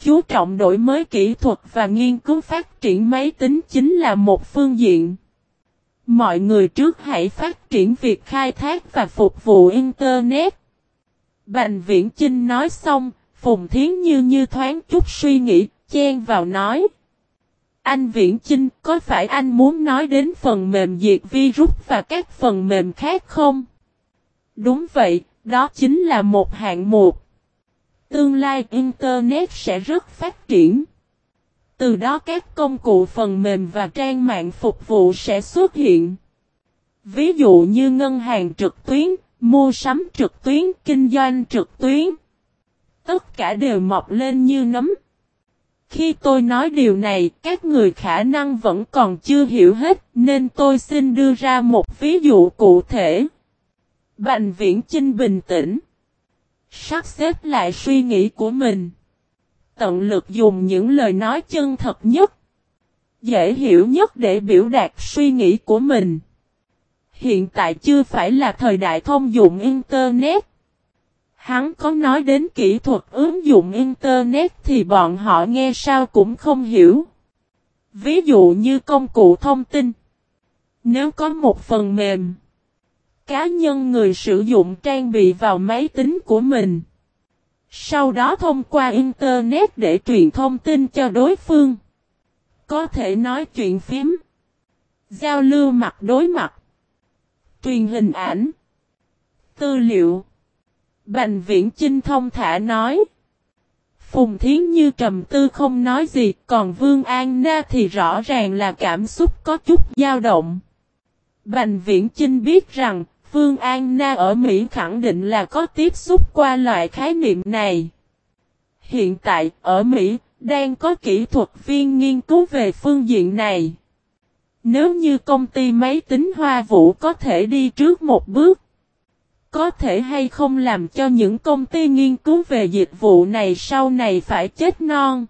chú trọng đổi mới kỹ thuật và nghiên cứu phát triển máy tính chính là một phương diện. Mọi người trước hãy phát triển việc khai thác và phục vụ Internet. Bành Viễn Chinh nói xong, Phùng Thiến Như như thoáng chút suy nghĩ, chen vào nói. Anh Viễn Chinh, có phải anh muốn nói đến phần mềm diệt virus và các phần mềm khác không? Đúng vậy, đó chính là một hạng mục. Tương lai Internet sẽ rất phát triển. Từ đó các công cụ phần mềm và trang mạng phục vụ sẽ xuất hiện. Ví dụ như ngân hàng trực tuyến, mua sắm trực tuyến, kinh doanh trực tuyến. Tất cả đều mọc lên như nấm. Khi tôi nói điều này, các người khả năng vẫn còn chưa hiểu hết, nên tôi xin đưa ra một ví dụ cụ thể. Bành viễn Chinh bình tĩnh. Sắp xếp lại suy nghĩ của mình. Tận lực dùng những lời nói chân thật nhất. Dễ hiểu nhất để biểu đạt suy nghĩ của mình. Hiện tại chưa phải là thời đại thông dụng Internet. Hắn có nói đến kỹ thuật ứng dụng Internet thì bọn họ nghe sao cũng không hiểu. Ví dụ như công cụ thông tin. Nếu có một phần mềm, cá nhân người sử dụng trang bị vào máy tính của mình. Sau đó thông qua Internet để truyền thông tin cho đối phương. Có thể nói chuyện phím. Giao lưu mặt đối mặt. Truyền hình ảnh. Tư liệu. Bành viễn Chinh thông thả nói. Phùng Thiến Như trầm tư không nói gì, còn Vương An Na thì rõ ràng là cảm xúc có chút dao động. Bành Viễn Chinh biết rằng, Vương An Na ở Mỹ khẳng định là có tiếp xúc qua loại khái niệm này. Hiện tại, ở Mỹ, đang có kỹ thuật viên nghiên cứu về phương diện này. Nếu như công ty máy tính Hoa Vũ có thể đi trước một bước, có thể hay không làm cho những công ty nghiên cứu về dịch vụ này sau này phải chết non.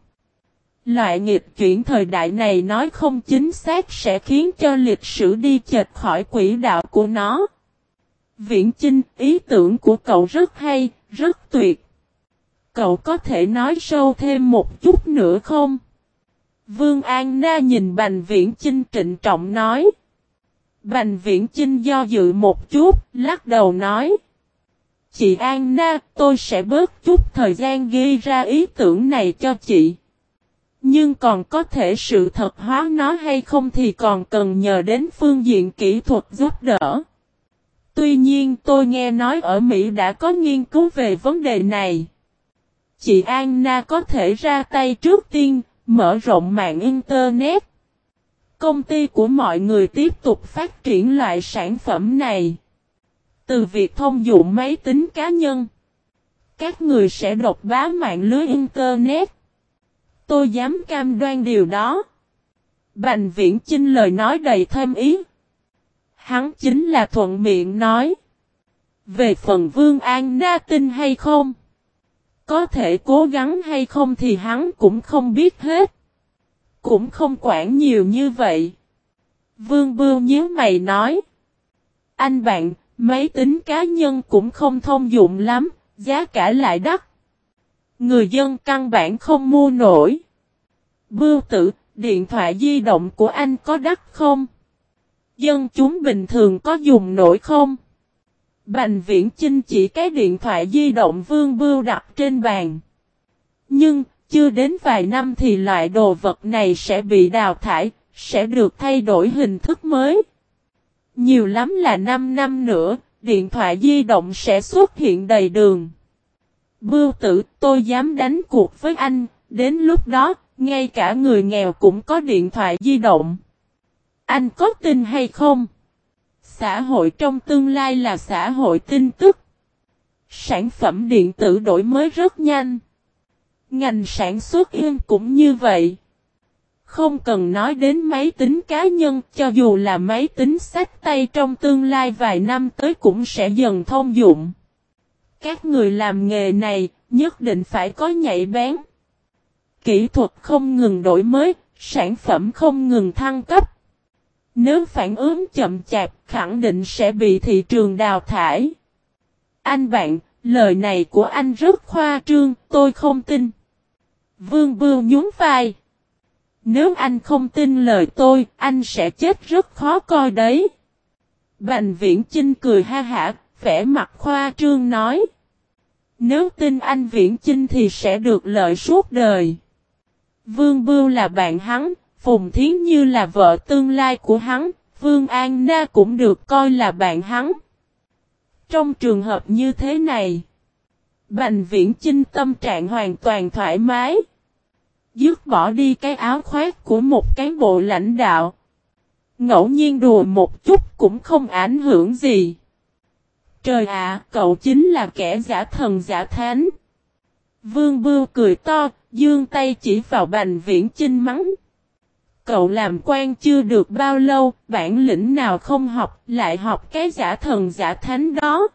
Loại nghịch chuyển thời đại này nói không chính xác sẽ khiến cho lịch sử đi chệch khỏi quỹ đạo của nó. Viễn Chinh, ý tưởng của cậu rất hay, rất tuyệt. Cậu có thể nói sâu thêm một chút nữa không? Vương An Na nhìn Bành Viễn Chinh trịnh trọng nói. Bành Viễn Chinh do dự một chút, lắc đầu nói. Chị An Na, tôi sẽ bớt chút thời gian ghi ra ý tưởng này cho chị. Nhưng còn có thể sự thật hóa nó hay không thì còn cần nhờ đến phương diện kỹ thuật giúp đỡ. Tuy nhiên tôi nghe nói ở Mỹ đã có nghiên cứu về vấn đề này. Chị Anna có thể ra tay trước tiên, mở rộng mạng Internet. Công ty của mọi người tiếp tục phát triển loại sản phẩm này. Từ việc thông dụng máy tính cá nhân, các người sẽ độc bá mạng lưới Internet. Tôi dám cam đoan điều đó. Bành viễn chinh lời nói đầy thêm ý. Hắn chính là thuận miệng nói. Về phần Vương An Na tin hay không? Có thể cố gắng hay không thì hắn cũng không biết hết. Cũng không quản nhiều như vậy. Vương Bưu nhớ mày nói. Anh bạn, máy tính cá nhân cũng không thông dụng lắm, giá cả lại đắt. Người dân căn bản không mua nổi. Bưu tử, điện thoại di động của anh có đắt không? Dân chúng bình thường có dùng nổi không? Bành viễn chinh chỉ cái điện thoại di động vương bưu đặt trên bàn. Nhưng, chưa đến vài năm thì loại đồ vật này sẽ bị đào thải, sẽ được thay đổi hình thức mới. Nhiều lắm là 5 năm nữa, điện thoại di động sẽ xuất hiện đầy đường. Bưu tử, tôi dám đánh cuộc với anh, đến lúc đó, ngay cả người nghèo cũng có điện thoại di động. Anh có tin hay không? Xã hội trong tương lai là xã hội tin tức. Sản phẩm điện tử đổi mới rất nhanh. Ngành sản xuất yên cũng như vậy. Không cần nói đến máy tính cá nhân, cho dù là máy tính sách tay trong tương lai vài năm tới cũng sẽ dần thông dụng. Các người làm nghề này, nhất định phải có nhạy bén. Kỹ thuật không ngừng đổi mới, sản phẩm không ngừng thăng cấp. Nếu phản ứng chậm chạp, khẳng định sẽ bị thị trường đào thải. Anh bạn, lời này của anh rất khoa trương, tôi không tin. Vương Bưu nhún vai. Nếu anh không tin lời tôi, anh sẽ chết rất khó coi đấy. Bành viễn Chinh cười ha hả, vẻ mặt khoa trương nói. Nếu tin anh viễn Chinh thì sẽ được lợi suốt đời. Vương Bưu là bạn hắn, Phùng Thiến Như là vợ tương lai của hắn, Vương An Na cũng được coi là bạn hắn. Trong trường hợp như thế này, Bành Viễn Chinh tâm trạng hoàn toàn thoải mái. Dứt bỏ đi cái áo khoác của một cán bộ lãnh đạo. Ngẫu nhiên đùa một chút cũng không ảnh hưởng gì. Trời ạ, cậu chính là kẻ giả thần giả thánh. Vương Bưu cười to, dương tay chỉ vào Bành Viễn Chinh mắng. Cậu làm quan chưa được bao lâu, bản lĩnh nào không học, lại học cái giả thần giả thánh đó.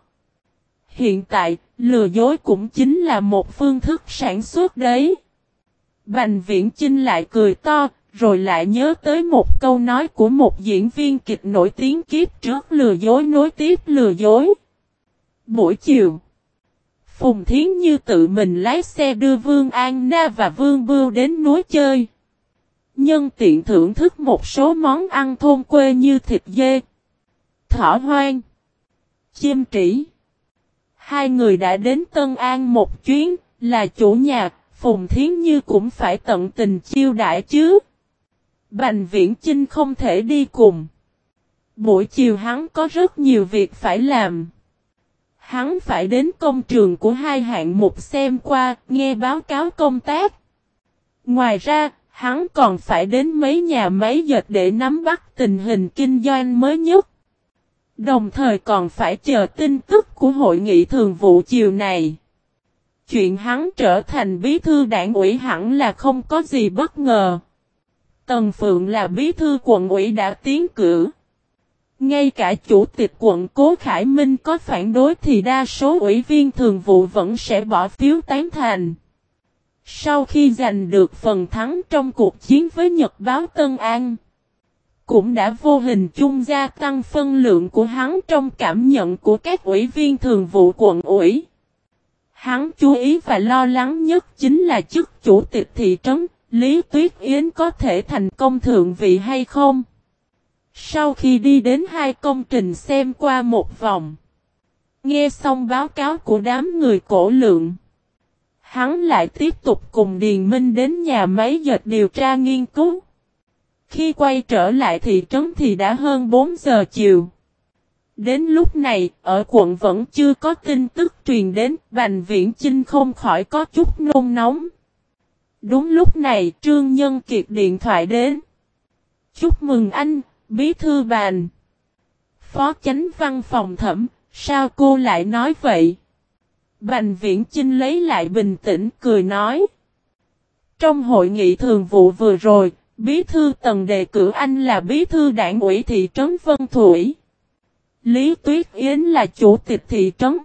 Hiện tại, lừa dối cũng chính là một phương thức sản xuất đấy. Bành viễn Trinh lại cười to, rồi lại nhớ tới một câu nói của một diễn viên kịch nổi tiếng kiếp trước lừa dối nối tiếp lừa dối. Buổi chiều, Phùng Thiến Như tự mình lái xe đưa Vương An Na và Vương Bưu đến núi chơi. Nhân tiện thưởng thức một số món ăn thôn quê như thịt dê, thỏ hoang, chim trĩ. Hai người đã đến Tân An một chuyến, là chủ nhà, Phùng Thiến Như cũng phải tận tình chiêu đãi chứ. Bành Viễn Chinh không thể đi cùng. Buổi chiều hắn có rất nhiều việc phải làm. Hắn phải đến công trường của hai hạng mục xem qua, nghe báo cáo công tác. Ngoài ra, hắn còn phải đến mấy nhà máy dệt để nắm bắt tình hình kinh doanh mới nhất. Đồng thời còn phải chờ tin tức của hội nghị thường vụ chiều này. Chuyện hắn trở thành bí thư đảng ủy hẳn là không có gì bất ngờ. Tần Phượng là bí thư quận ủy đã tiến cử. Ngay cả chủ tịch quận Cố Khải Minh có phản đối thì đa số ủy viên thường vụ vẫn sẽ bỏ phiếu tán thành. Sau khi giành được phần thắng trong cuộc chiến với Nhật báo Tân An, cũng đã vô hình chung gia tăng phân lượng của hắn trong cảm nhận của các ủy viên thường vụ quận ủy. Hắn chú ý và lo lắng nhất chính là chức chủ tịch thị trấn, Lý Tuyết Yến có thể thành công thượng vị hay không. Sau khi đi đến hai công trình xem qua một vòng, nghe xong báo cáo của đám người cổ lượng, hắn lại tiếp tục cùng Điền Minh đến nhà máy dệt điều tra nghiên cứu. Khi quay trở lại thị trấn thì đã hơn 4 giờ chiều. Đến lúc này, ở quận vẫn chưa có tin tức truyền đến, Bành Viễn Chinh không khỏi có chút nôn nóng. Đúng lúc này, Trương Nhân Kiệt điện thoại đến. Chúc mừng anh, Bí Thư Bành. Phó chánh văn phòng thẩm, sao cô lại nói vậy? Bành Viễn Chinh lấy lại bình tĩnh, cười nói. Trong hội nghị thường vụ vừa rồi, Bí thư tần đề cử anh là bí thư đảng ủy thị trấn Vân Thủy. Lý Tuyết Yến là chủ tịch thị trấn.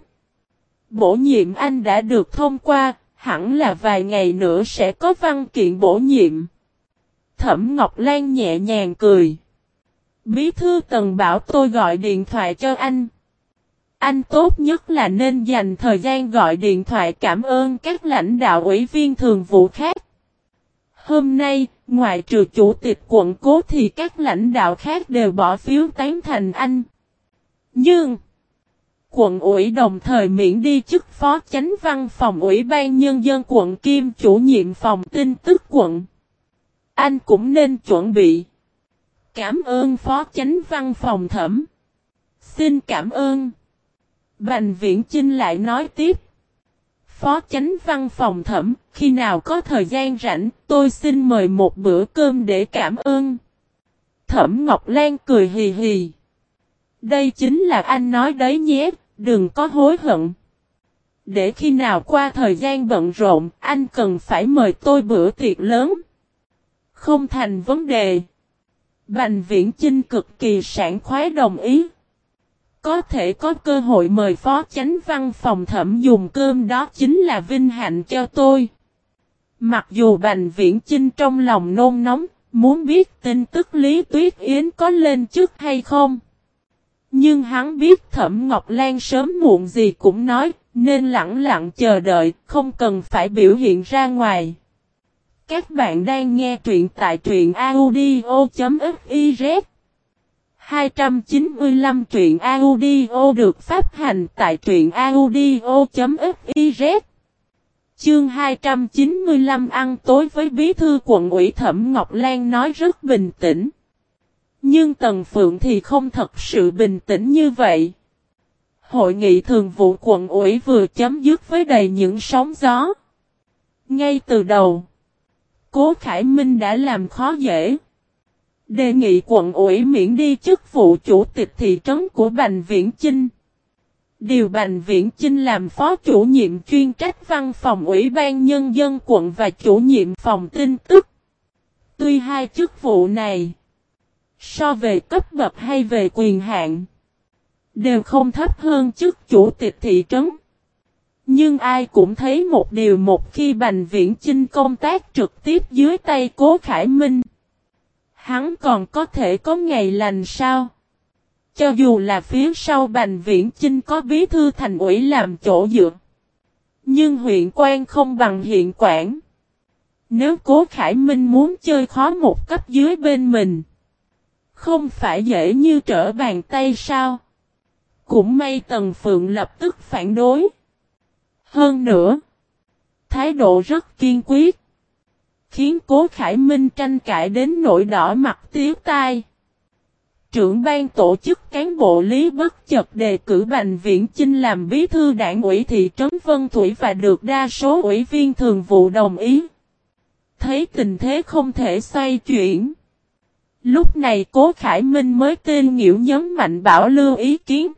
Bổ nhiệm anh đã được thông qua, hẳn là vài ngày nữa sẽ có văn kiện bổ nhiệm. Thẩm Ngọc Lan nhẹ nhàng cười. Bí thư tần bảo tôi gọi điện thoại cho anh. Anh tốt nhất là nên dành thời gian gọi điện thoại cảm ơn các lãnh đạo ủy viên thường vụ khác. Hôm nay, ngoài trừ chủ tịch quận cố thì các lãnh đạo khác đều bỏ phiếu tán thành anh. Nhưng, quận ủy đồng thời miễn đi chức phó chánh văn phòng ủy ban nhân dân quận Kim chủ nhiệm phòng tin tức quận. Anh cũng nên chuẩn bị. Cảm ơn phó chánh văn phòng thẩm. Xin cảm ơn. Bành viễn Chinh lại nói tiếp. Phó chánh văn phòng thẩm, khi nào có thời gian rảnh, tôi xin mời một bữa cơm để cảm ơn. Thẩm Ngọc Lan cười hì hì. Đây chính là anh nói đấy nhé, đừng có hối hận. Để khi nào qua thời gian bận rộn, anh cần phải mời tôi bữa tiệc lớn. Không thành vấn đề. Bành viễn Chinh cực kỳ sảng khoái đồng ý. Có thể có cơ hội mời phó chánh văn phòng thẩm dùng cơm đó chính là vinh hạnh cho tôi. Mặc dù Bành Viễn Chinh trong lòng nôn nóng, muốn biết tin tức Lý Tuyết Yến có lên chức hay không. Nhưng hắn biết Thẩm Ngọc Lan sớm muộn gì cũng nói, nên lặng lặng chờ đợi, không cần phải biểu hiện ra ngoài. Các bạn đang nghe truyện tại truyện audio.fif 295 truyện audio được phát hành tại truyện audio.fiz Chương 295 ăn tối với bí thư quận ủy Thẩm Ngọc Lan nói rất bình tĩnh. Nhưng Tần Phượng thì không thật sự bình tĩnh như vậy. Hội nghị thường vụ quận ủy vừa chấm dứt với đầy những sóng gió. Ngay từ đầu, Cố Khải Minh đã làm khó dễ. Đề nghị quận ủy miễn đi chức vụ chủ tịch thị trấn của Bành Viễn Chinh. Điều Bành Viễn Chinh làm phó chủ nhiệm chuyên trách văn phòng Ủy ban Nhân dân quận và chủ nhiệm phòng tin tức. Tuy hai chức vụ này, so về cấp bậc hay về quyền hạn, đều không thấp hơn chức chủ tịch thị trấn. Nhưng ai cũng thấy một điều một khi Bành Viễn Chinh công tác trực tiếp dưới tay Cố Khải Minh. Hắn còn có thể có ngày lành sao? Cho dù là phía sau Bành Viễn Chinh có bí thư thành ủy làm chỗ dựa. Nhưng huyện quan không bằng hiện quản. Nếu Cố Khải Minh muốn chơi khó một cấp dưới bên mình. Không phải dễ như trở bàn tay sao? Cũng may Tần Phượng lập tức phản đối. Hơn nữa, thái độ rất kiên quyết, khiến Cố Khải Minh tranh cãi đến nỗi đỏ mặt tiếu tai. Trưởng ban tổ chức cán bộ Lý Bất chợt đề cử Bành Viễn Chinh làm bí thư đảng ủy thị trấn Vân Thủy và được đa số ủy viên thường vụ đồng ý. Thấy tình thế không thể xoay chuyển. Lúc này Cố Khải Minh mới tên nghỉu nhấn mạnh bảo lưu ý kiến.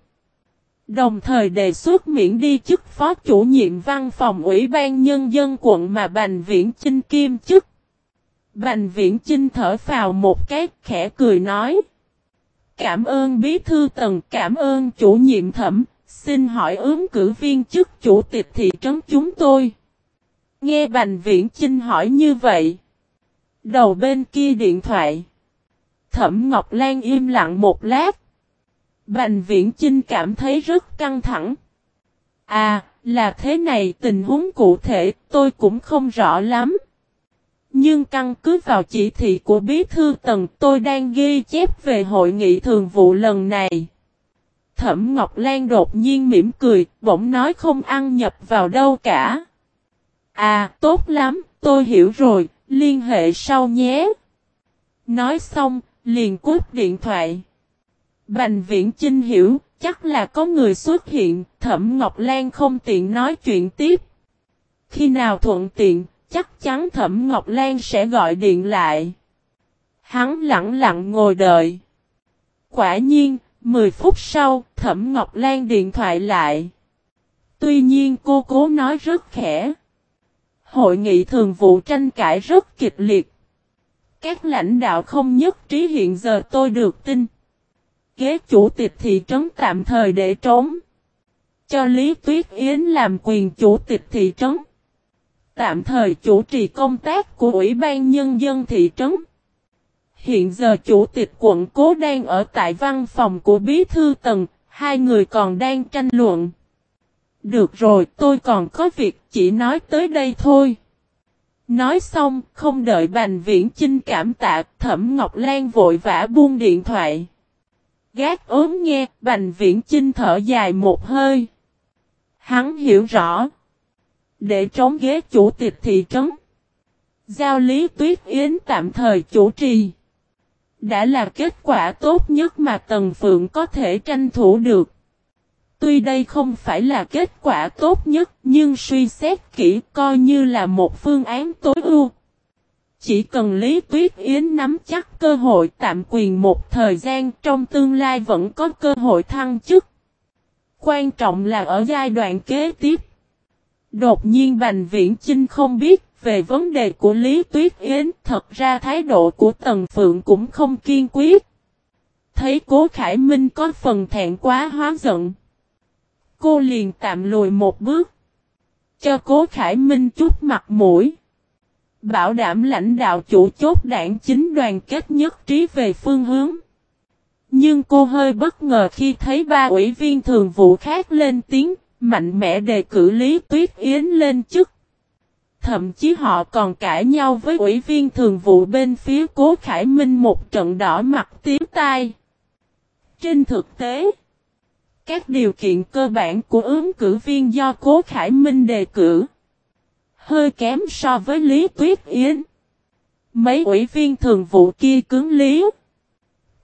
Đồng thời đề xuất miễn đi chức phó chủ nhiệm văn phòng Ủy ban Nhân dân quận mà Bành Viễn Chinh kiêm chức. Bành Viễn Chinh thở vào một cái khẽ cười nói. Cảm ơn bí thư tần, cảm ơn chủ nhiệm thẩm, xin hỏi ứng cử viên chức chủ tịch thị trấn chúng tôi. Nghe Bành Viễn Chinh hỏi như vậy. Đầu bên kia điện thoại. Thẩm Ngọc Lan im lặng một lát. Bành viễn trinh cảm thấy rất căng thẳng. À, là thế này tình huống cụ thể tôi cũng không rõ lắm. Nhưng căn cứ vào chỉ thị của bí thư tầng tôi đang ghi chép về hội nghị thường vụ lần này. Thẩm Ngọc Lan đột nhiên mỉm cười, bỗng nói không ăn nhập vào đâu cả. À, tốt lắm, tôi hiểu rồi, liên hệ sau nhé. Nói xong, liền cúp điện thoại. Bành viễn Chinh hiểu, chắc là có người xuất hiện, Thẩm Ngọc Lan không tiện nói chuyện tiếp. Khi nào thuận tiện, chắc chắn Thẩm Ngọc Lan sẽ gọi điện lại. Hắn lặng lặng ngồi đợi. Quả nhiên, 10 phút sau, Thẩm Ngọc Lan điện thoại lại. Tuy nhiên cô cố nói rất khẽ. Hội nghị thường vụ tranh cãi rất kịch liệt. Các lãnh đạo không nhất trí hiện giờ tôi được tin ghế chủ tịch thị trấn tạm thời để trống. Cho Lý Tuyết Yến làm quyền chủ tịch thị trấn. Tạm thời chủ trì công tác của Ủy ban Nhân dân thị trấn. Hiện giờ chủ tịch quận cố đang ở tại văn phòng của bí thư tầng, hai người còn đang tranh luận. Được rồi, tôi còn có việc chỉ nói tới đây thôi. Nói xong, không đợi Bành Viễn Chinh cảm tạ, Thẩm Ngọc Lan vội vã buông điện thoại. Gác ốm nghe, Bành Viễn Chinh thở dài một hơi. Hắn hiểu rõ. Để trống ghế chủ tịch thị trấn. Giao Lý Tuyết Yến tạm thời chủ trì. Đã là kết quả tốt nhất mà Tần Phượng có thể tranh thủ được. Tuy đây không phải là kết quả tốt nhất nhưng suy xét kỹ coi như là một phương án tối ưu. Chỉ cần Lý Tuyết Yến nắm chắc cơ hội tạm quyền một thời gian trong tương lai vẫn có cơ hội thăng chức. Quan trọng là ở giai đoạn kế tiếp. Đột nhiên Bành Viễn Chinh không biết về vấn đề của Lý Tuyết Yến. Thật ra thái độ của Tần Phượng cũng không kiên quyết. Thấy Cố Khải Minh có phần thẹn quá hóa giận. Cô liền tạm lùi một bước. Cho Cố Khải Minh chút mặt mũi. Bảo đảm lãnh đạo chủ chốt đảng chính đoàn kết nhất trí về phương hướng. Nhưng cô hơi bất ngờ khi thấy ba ủy viên thường vụ khác lên tiếng, mạnh mẽ đề cử Lý Tuyết Yến lên chức. Thậm chí họ còn cãi nhau với ủy viên thường vụ bên phía Cố Khải Minh một trận đỏ mặt tiếng tai. Trên thực tế, các điều kiện cơ bản của ứng cử viên do Cố Khải Minh đề cử hơi kém so với Lý Tuyết Yến. Mấy ủy viên thường vụ kia cứng lý.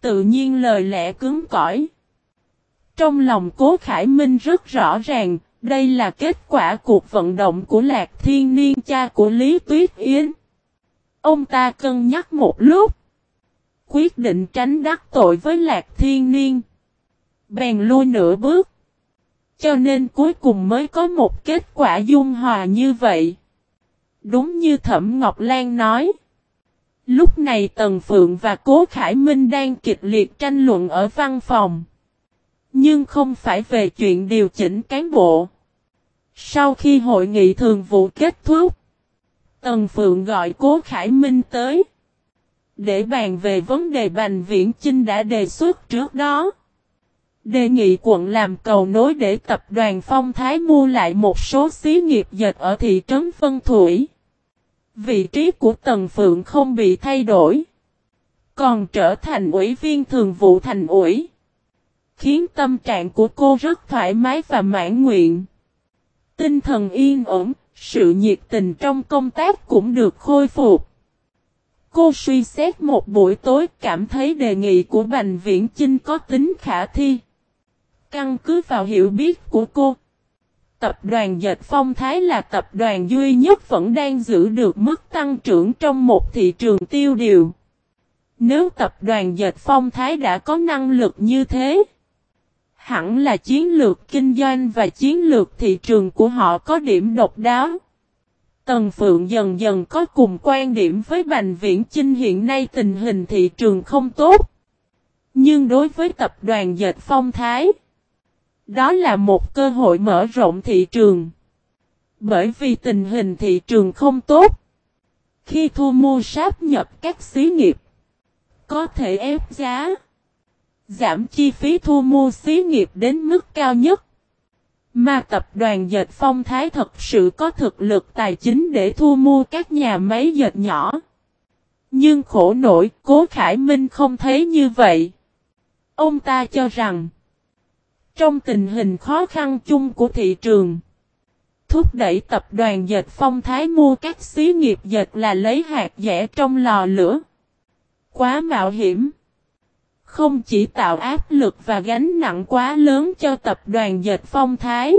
Tự nhiên lời lẽ cứng cỏi. Trong lòng Cố Khải Minh rất rõ ràng, đây là kết quả cuộc vận động của Lạc Thiên Niên cha của Lý Tuyết Yến. Ông ta cân nhắc một lúc. Quyết định tránh đắc tội với Lạc Thiên Niên. Bèn lui nửa bước. Cho nên cuối cùng mới có một kết quả dung hòa như vậy. Đúng như Thẩm Ngọc Lan nói. Lúc này Tần Phượng và Cố Khải Minh đang kịch liệt tranh luận ở văn phòng. Nhưng không phải về chuyện điều chỉnh cán bộ. Sau khi hội nghị thường vụ kết thúc, Tần Phượng gọi Cố Khải Minh tới. Để bàn về vấn đề Bành Viễn Chinh đã đề xuất trước đó. Đề nghị quận làm cầu nối để tập đoàn Phong Thái mua lại một số xí nghiệp dệt ở thị trấn Vân Thủy. Vị trí của Tần Phượng không bị thay đổi. Còn trở thành ủy viên thường vụ thành ủy. Khiến tâm trạng của cô rất thoải mái và mãn nguyện. Tinh thần yên ổn, sự nhiệt tình trong công tác cũng được khôi phục. Cô suy xét một buổi tối cảm thấy đề nghị của Bành Viễn Chinh có tính khả thi. Căn cứ vào hiểu biết của cô. Tập đoàn Dệt Phong Thái là tập đoàn duy nhất vẫn đang giữ được mức tăng trưởng trong một thị trường tiêu điều. Nếu tập đoàn Dệt Phong Thái đã có năng lực như thế, hẳn là chiến lược kinh doanh và chiến lược thị trường của họ có điểm độc đáo. Tần Phượng dần dần có cùng quan điểm với Bành Viễn Chinh hiện nay tình hình thị trường không tốt. Nhưng đối với tập đoàn Dệt Phong Thái, đó là một cơ hội mở rộng thị trường. Bởi vì tình hình thị trường không tốt. Khi thu mua sáp nhập các xí nghiệp, có thể ép giá, giảm chi phí thu mua xí nghiệp đến mức cao nhất. Mà tập đoàn dệt phong thái thật sự có thực lực tài chính để thu mua các nhà máy dệt nhỏ. Nhưng khổ nổi, Cố Khải Minh không thấy như vậy. Ông ta cho rằng, trong tình hình khó khăn chung của thị trường, thúc đẩy tập đoàn dệt phong thái mua các xí nghiệp dệt là lấy hạt dẻ trong lò lửa. Quá mạo hiểm. Không chỉ tạo áp lực và gánh nặng quá lớn cho tập đoàn dệt phong thái.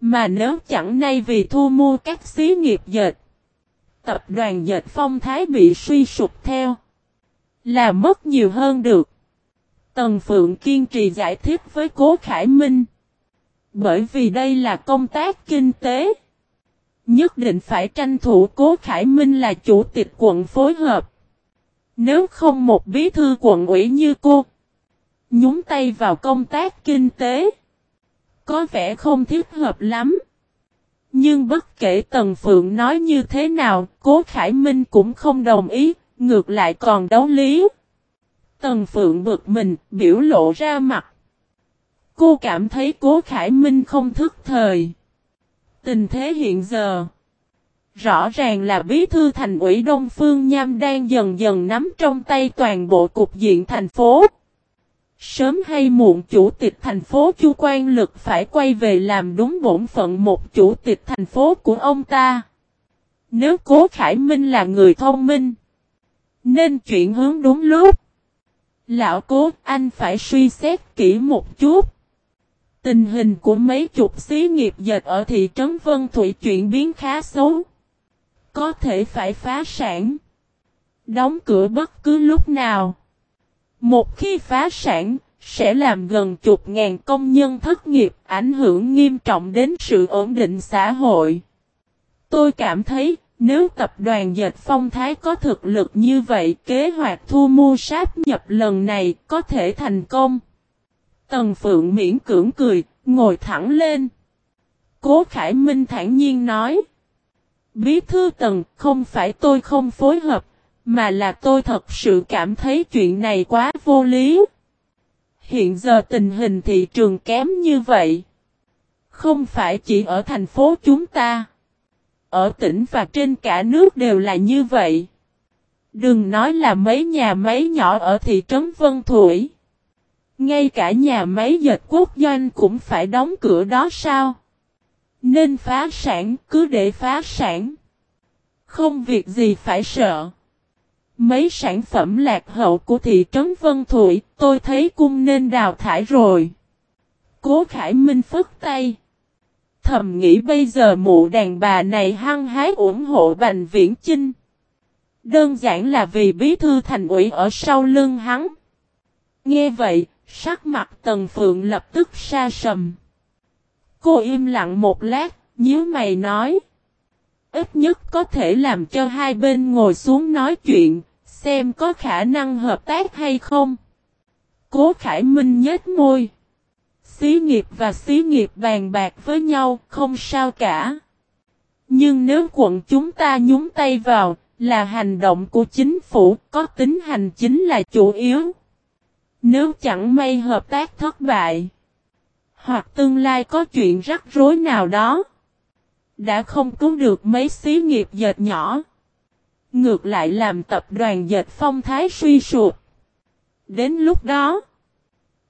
Mà nếu chẳng nay vì thu mua các xí nghiệp dệt. Tập đoàn dệt phong thái bị suy sụp theo. Là mất nhiều hơn được. Tần Phượng kiên trì giải thích với Cố Khải Minh. Bởi vì đây là công tác kinh tế. Nhất định phải tranh thủ Cố Khải Minh là chủ tịch quận phối hợp. Nếu không một bí thư quận ủy như cô. Nhúng tay vào công tác kinh tế. Có vẻ không thích hợp lắm. Nhưng bất kể Tần Phượng nói như thế nào, Cố Khải Minh cũng không đồng ý, ngược lại còn đấu lý. Tần Phượng bực mình, biểu lộ ra mặt. Cô cảm thấy Cố Khải Minh không thức thời. Tình thế hiện giờ. Rõ ràng là bí thư thành ủy Đông Phương Nham đang dần dần nắm trong tay toàn bộ cục diện thành phố. Sớm hay muộn chủ tịch thành phố Chu Quan Lực phải quay về làm đúng bổn phận một chủ tịch thành phố của ông ta. Nếu Cố Khải Minh là người thông minh, nên chuyển hướng đúng lúc. Lão Cố, anh phải suy xét kỹ một chút. Tình hình của mấy chục xí nghiệp dệt ở thị trấn Vân Thủy chuyển biến khá xấu. Có thể phải phá sản. Đóng cửa bất cứ lúc nào. Một khi phá sản, sẽ làm gần chục ngàn công nhân thất nghiệp, ảnh hưởng nghiêm trọng đến sự ổn định xã hội. Tôi cảm thấy, nếu tập đoàn dệt phong thái có thực lực như vậy, kế hoạch thu mua sáp nhập lần này có thể thành công. Tần Phượng miễn cưỡng cười, ngồi thẳng lên. Cố Khải Minh thản nhiên nói. Bí thư Tần, không phải tôi không phối hợp, mà là tôi thật sự cảm thấy chuyện này quá vô lý. Hiện giờ tình hình thị trường kém như vậy. Không phải chỉ ở thành phố chúng ta. Ở tỉnh và trên cả nước đều là như vậy. Đừng nói là mấy nhà máy nhỏ ở thị trấn Vân Thủy. Ngay cả nhà máy dệt quốc doanh cũng phải đóng cửa đó sao? Nên phá sản, cứ để phá sản. Không việc gì phải sợ. Mấy sản phẩm lạc hậu của thị trấn Vân Thủy, tôi thấy cung nên đào thải rồi. Cố Khải Minh phức tay. Thầm nghĩ bây giờ mụ đàn bà này hăng hái ủng hộ Bành Viễn Chinh. Đơn giản là vì bí thư thành ủy ở sau lưng hắn. Nghe vậy, sắc mặt Tần Phượng lập tức xa sầm. Cô im lặng một lát, nhíu mày nói. Ít nhất có thể làm cho hai bên ngồi xuống nói chuyện, xem có khả năng hợp tác hay không. Cố Khải Minh nhếch môi. Xí nghiệp và xí nghiệp bàn bạc với nhau, không sao cả. Nhưng nếu quận chúng ta nhúng tay vào, là hành động của chính phủ, có tính hành chính là chủ yếu. Nếu chẳng may hợp tác thất bại, hoặc tương lai có chuyện rắc rối nào đó, đã không cứu được mấy xí nghiệp dệt nhỏ. Ngược lại làm tập đoàn dệt phong thái suy sụp. Đến lúc đó,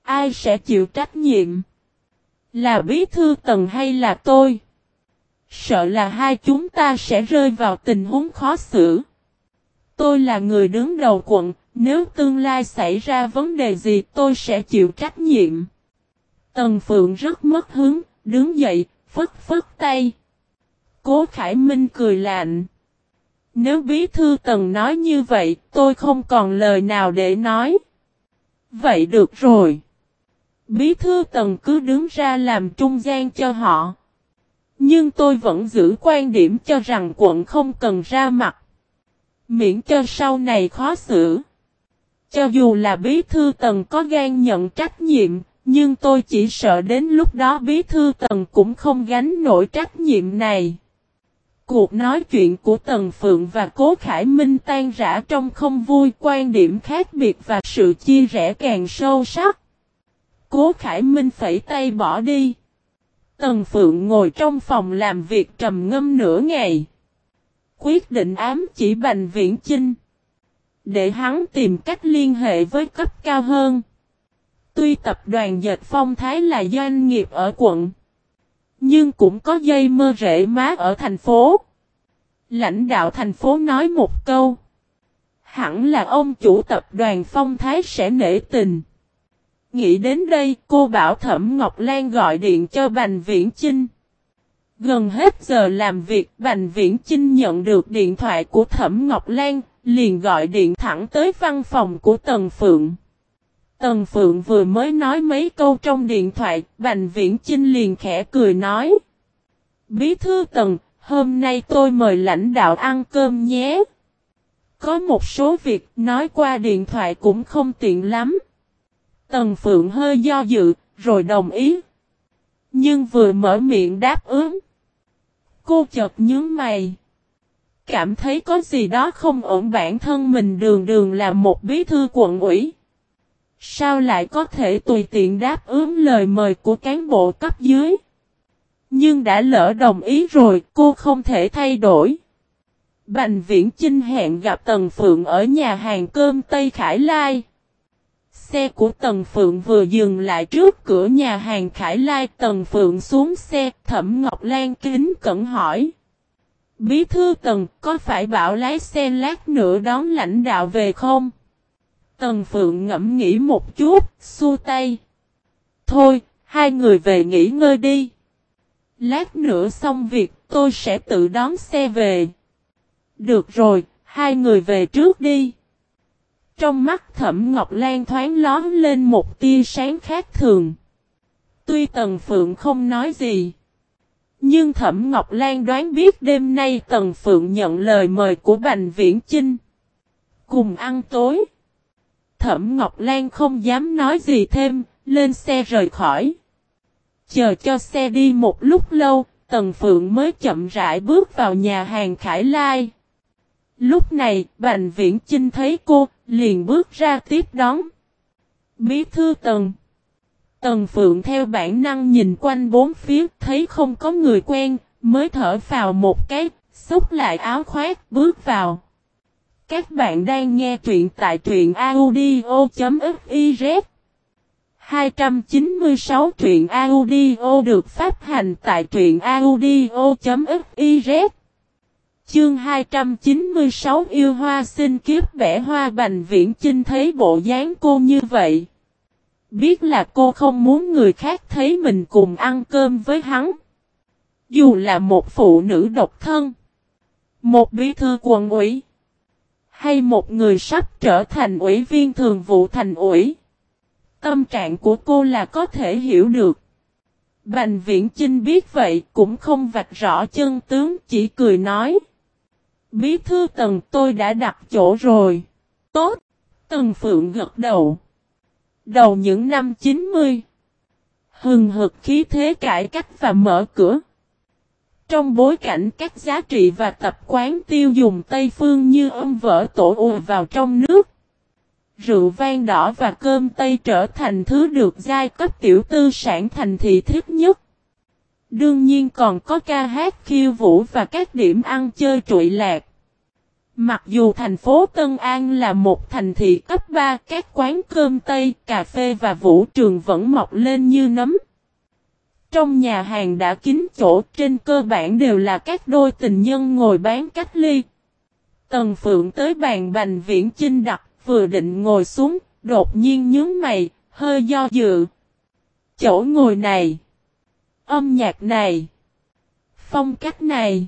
ai sẽ chịu trách nhiệm? Là bí thư tầng hay là tôi? Sợ là hai chúng ta sẽ rơi vào tình huống khó xử. Tôi là người đứng đầu quận, nếu tương lai xảy ra vấn đề gì tôi sẽ chịu trách nhiệm. Tần Phượng rất mất hứng, đứng dậy, phất phất tay. Cố Khải Minh cười lạnh. Nếu bí thư Tần nói như vậy, tôi không còn lời nào để nói. Vậy được rồi. Bí thư Tần cứ đứng ra làm trung gian cho họ. Nhưng tôi vẫn giữ quan điểm cho rằng quận không cần ra mặt. Miễn cho sau này khó xử. Cho dù là bí thư tần có gan nhận trách nhiệm, nhưng tôi chỉ sợ đến lúc đó bí thư tần cũng không gánh nổi trách nhiệm này. Cuộc nói chuyện của Tần Phượng và Cố Khải Minh tan rã trong không vui quan điểm khác biệt và sự chia rẽ càng sâu sắc. Cố Khải Minh phẩy tay bỏ đi. Tần Phượng ngồi trong phòng làm việc trầm ngâm nửa ngày. Quyết định ám chỉ Bành Viễn Chinh. Để hắn tìm cách liên hệ với cấp cao hơn. Tuy tập đoàn dệt phong thái là doanh nghiệp ở quận. Nhưng cũng có dây mơ rễ má ở thành phố. Lãnh đạo thành phố nói một câu. Hẳn là ông chủ tập đoàn phong thái sẽ nể tình. Nghĩ đến đây cô bảo Thẩm Ngọc Lan gọi điện cho Bành Viễn Chinh. Gần hết giờ làm việc Bành Viễn Chinh nhận được điện thoại của Thẩm Ngọc Lan, liền gọi điện thẳng tới văn phòng của Tần Phượng. Tần Phượng vừa mới nói mấy câu trong điện thoại, Bành Viễn Chinh liền khẽ cười nói. Bí thư Tần, hôm nay tôi mời lãnh đạo ăn cơm nhé. Có một số việc nói qua điện thoại cũng không tiện lắm. Tần Phượng hơi do dự, rồi đồng ý. Nhưng vừa mở miệng đáp ứng. Cô chợt nhớ mày. Cảm thấy có gì đó không ổn bản thân mình đường đường là một bí thư quận ủy. Sao lại có thể tùy tiện đáp ứng lời mời của cán bộ cấp dưới? Nhưng đã lỡ đồng ý rồi, cô không thể thay đổi. Bành viễn Chinh hẹn gặp Tần Phượng ở nhà hàng cơm Tây Khải Lai. Xe của Tần Phượng vừa dừng lại trước cửa nhà hàng Khải Lai. Tần Phượng xuống xe, Thẩm Ngọc Lan kính cẩn hỏi. Bí thư Tần, có phải bảo lái xe lát nữa đón lãnh đạo về không? Tần Phượng ngẫm nghĩ một chút, xua tay. Thôi, hai người về nghỉ ngơi đi. Lát nữa xong việc, tôi sẽ tự đón xe về. Được rồi, hai người về trước đi. Trong mắt Thẩm Ngọc Lan thoáng lón lên một tia sáng khác thường. Tuy Tần Phượng không nói gì. Nhưng Thẩm Ngọc Lan đoán biết đêm nay Tần Phượng nhận lời mời của Bành Viễn Chinh. Cùng ăn tối. Thẩm Ngọc Lan không dám nói gì thêm, lên xe rời khỏi. Chờ cho xe đi một lúc lâu, Tần Phượng mới chậm rãi bước vào nhà hàng Khải Lai. Lúc này, Bành Viễn Chinh thấy cô, liền bước ra tiếp đón. Bí thư Tần Tần Phượng theo bản năng nhìn quanh bốn phía, thấy không có người quen, mới thở vào một cái, Xúc lại áo khoác bước vào. Các bạn đang nghe truyện tại truyện audio.fiz 296 truyện audio được phát hành tại truyện audio.fiz Chương 296 yêu hoa xin kiếp bẻ hoa bành viễn chinh thấy bộ dáng cô như vậy. Biết là cô không muốn người khác thấy mình cùng ăn cơm với hắn. Dù là một phụ nữ độc thân, một bí thư quận ủy, hay một người sắp trở thành ủy viên thường vụ thành ủy. Tâm trạng của cô là có thể hiểu được. Bành viễn Chinh biết vậy cũng không vạch rõ chân tướng chỉ cười nói. Bí thư tần tôi đã đặt chỗ rồi. Tốt. Tần Phượng gật đầu. Đầu những năm 90. Hừng hực khí thế cải cách và mở cửa. Trong bối cảnh các giá trị và tập quán tiêu dùng Tây Phương như ôm vỡ tổ ùa vào trong nước. Rượu vang đỏ và cơm Tây trở thành thứ được giai cấp tiểu tư sản thành thị thiết nhất. Đương nhiên còn có ca hát khiêu vũ và các điểm ăn chơi trụi lạc. Mặc dù thành phố Tân An là một thành thị cấp 3, các quán cơm Tây, cà phê và vũ trường vẫn mọc lên như nấm. Trong nhà hàng đã kín chỗ trên cơ bản đều là các đôi tình nhân ngồi bán cách ly. Tần Phượng tới bàn bành viễn chinh đặt, vừa định ngồi xuống, đột nhiên nhướng mày, hơi do dự. Chỗ ngồi này, âm nhạc này, phong cách này,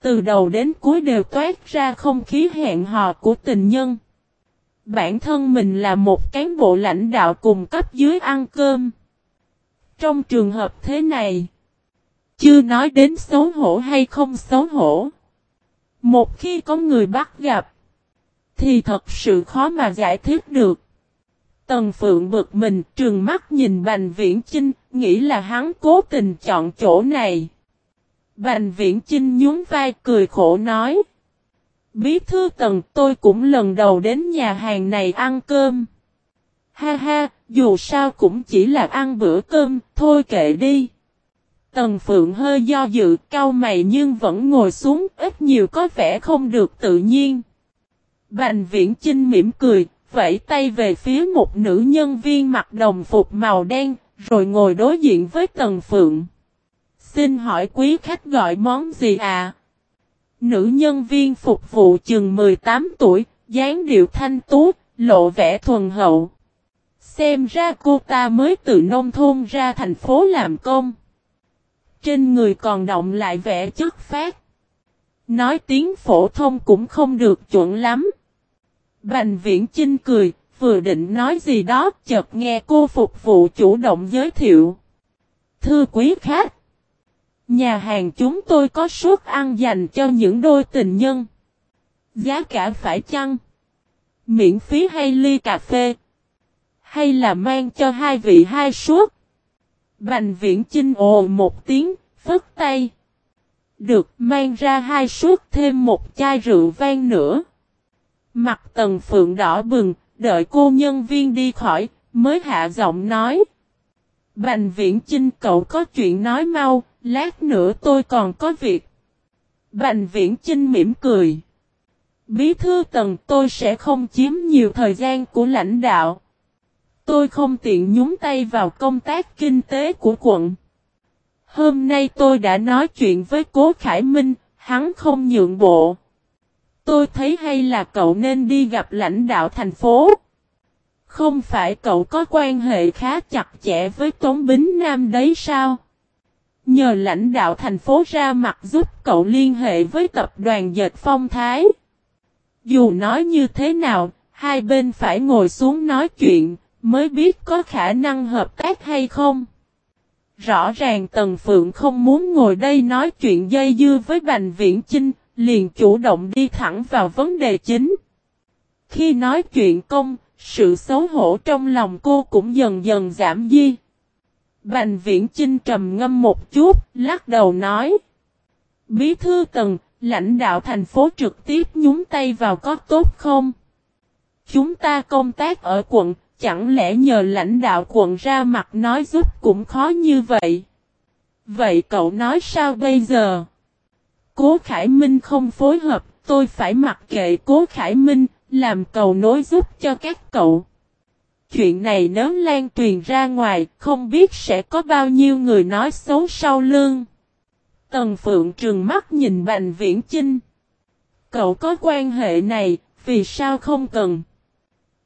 từ đầu đến cuối đều toát ra không khí hẹn hò của tình nhân. Bản thân mình là một cán bộ lãnh đạo cùng cấp dưới ăn cơm. Trong trường hợp thế này, chưa nói đến xấu hổ hay không xấu hổ. Một khi có người bắt gặp, thì thật sự khó mà giải thích được. Tần Phượng bực mình trường mắt nhìn Bành Viễn Chinh, nghĩ là hắn cố tình chọn chỗ này. Bành Viễn Chinh nhún vai cười khổ nói. Bí thư Tần tôi cũng lần đầu đến nhà hàng này ăn cơm. Ha ha, dù sao cũng chỉ là ăn bữa cơm, thôi kệ đi. Tần Phượng hơi do dự, cau mày nhưng vẫn ngồi xuống, ít nhiều có vẻ không được tự nhiên. Bành viễn Trinh mỉm cười, vẫy tay về phía một nữ nhân viên mặc đồng phục màu đen, rồi ngồi đối diện với Tần Phượng. Xin hỏi quý khách gọi món gì à? Nữ nhân viên phục vụ chừng 18 tuổi, dáng điệu thanh tú, lộ vẻ thuần hậu. Xem ra cô ta mới từ nông thôn ra thành phố làm công. Trên người còn động lại vẻ chất phát. Nói tiếng phổ thông cũng không được chuẩn lắm. Bành viễn Chinh cười, vừa định nói gì đó, chợt nghe cô phục vụ chủ động giới thiệu. Thưa quý khách, nhà hàng chúng tôi có suất ăn dành cho những đôi tình nhân. Giá cả phải chăng? Miễn phí hay ly cà phê? Hay là mang cho hai vị hai suất? Bành viễn Chinh ồ một tiếng, phất tay. Được mang ra hai suất thêm một chai rượu vang nữa. Mặt tần phượng đỏ bừng, đợi cô nhân viên đi khỏi, mới hạ giọng nói. Bành viễn Chinh cậu có chuyện nói mau, lát nữa tôi còn có việc. Bành viễn Chinh mỉm cười. Bí thư tần tôi sẽ không chiếm nhiều thời gian của lãnh đạo. Tôi không tiện nhúng tay vào công tác kinh tế của quận. Hôm nay tôi đã nói chuyện với Cố Khải Minh, hắn không nhượng bộ. Tôi thấy hay là cậu nên đi gặp lãnh đạo thành phố. Không phải cậu có quan hệ khá chặt chẽ với Tống Bính Nam đấy sao? Nhờ lãnh đạo thành phố ra mặt giúp cậu liên hệ với tập đoàn dệt phong thái. Dù nói như thế nào, hai bên phải ngồi xuống nói chuyện, mới biết có khả năng hợp tác hay không. Rõ ràng Tần Phượng không muốn ngồi đây nói chuyện dây dưa với Bành Viễn Chinh, liền chủ động đi thẳng vào vấn đề chính. Khi nói chuyện công, sự xấu hổ trong lòng cô cũng dần dần giảm đi. Bành viễn Chinh trầm ngâm một chút, lắc đầu nói. Bí thư tần, lãnh đạo thành phố trực tiếp nhúng tay vào có tốt không? Chúng ta công tác ở quận, chẳng lẽ nhờ lãnh đạo quận ra mặt nói giúp cũng khó như vậy? Vậy cậu nói sao bây giờ? Cố Khải Minh không phối hợp, tôi phải mặc kệ Cố Khải Minh, làm cầu nối giúp cho các cậu. Chuyện này nếu lan truyền ra ngoài, không biết sẽ có bao nhiêu người nói xấu sau lưng. Tần Phượng trừng mắt nhìn Bành Viễn Chinh. Cậu có quan hệ này, vì sao không cần?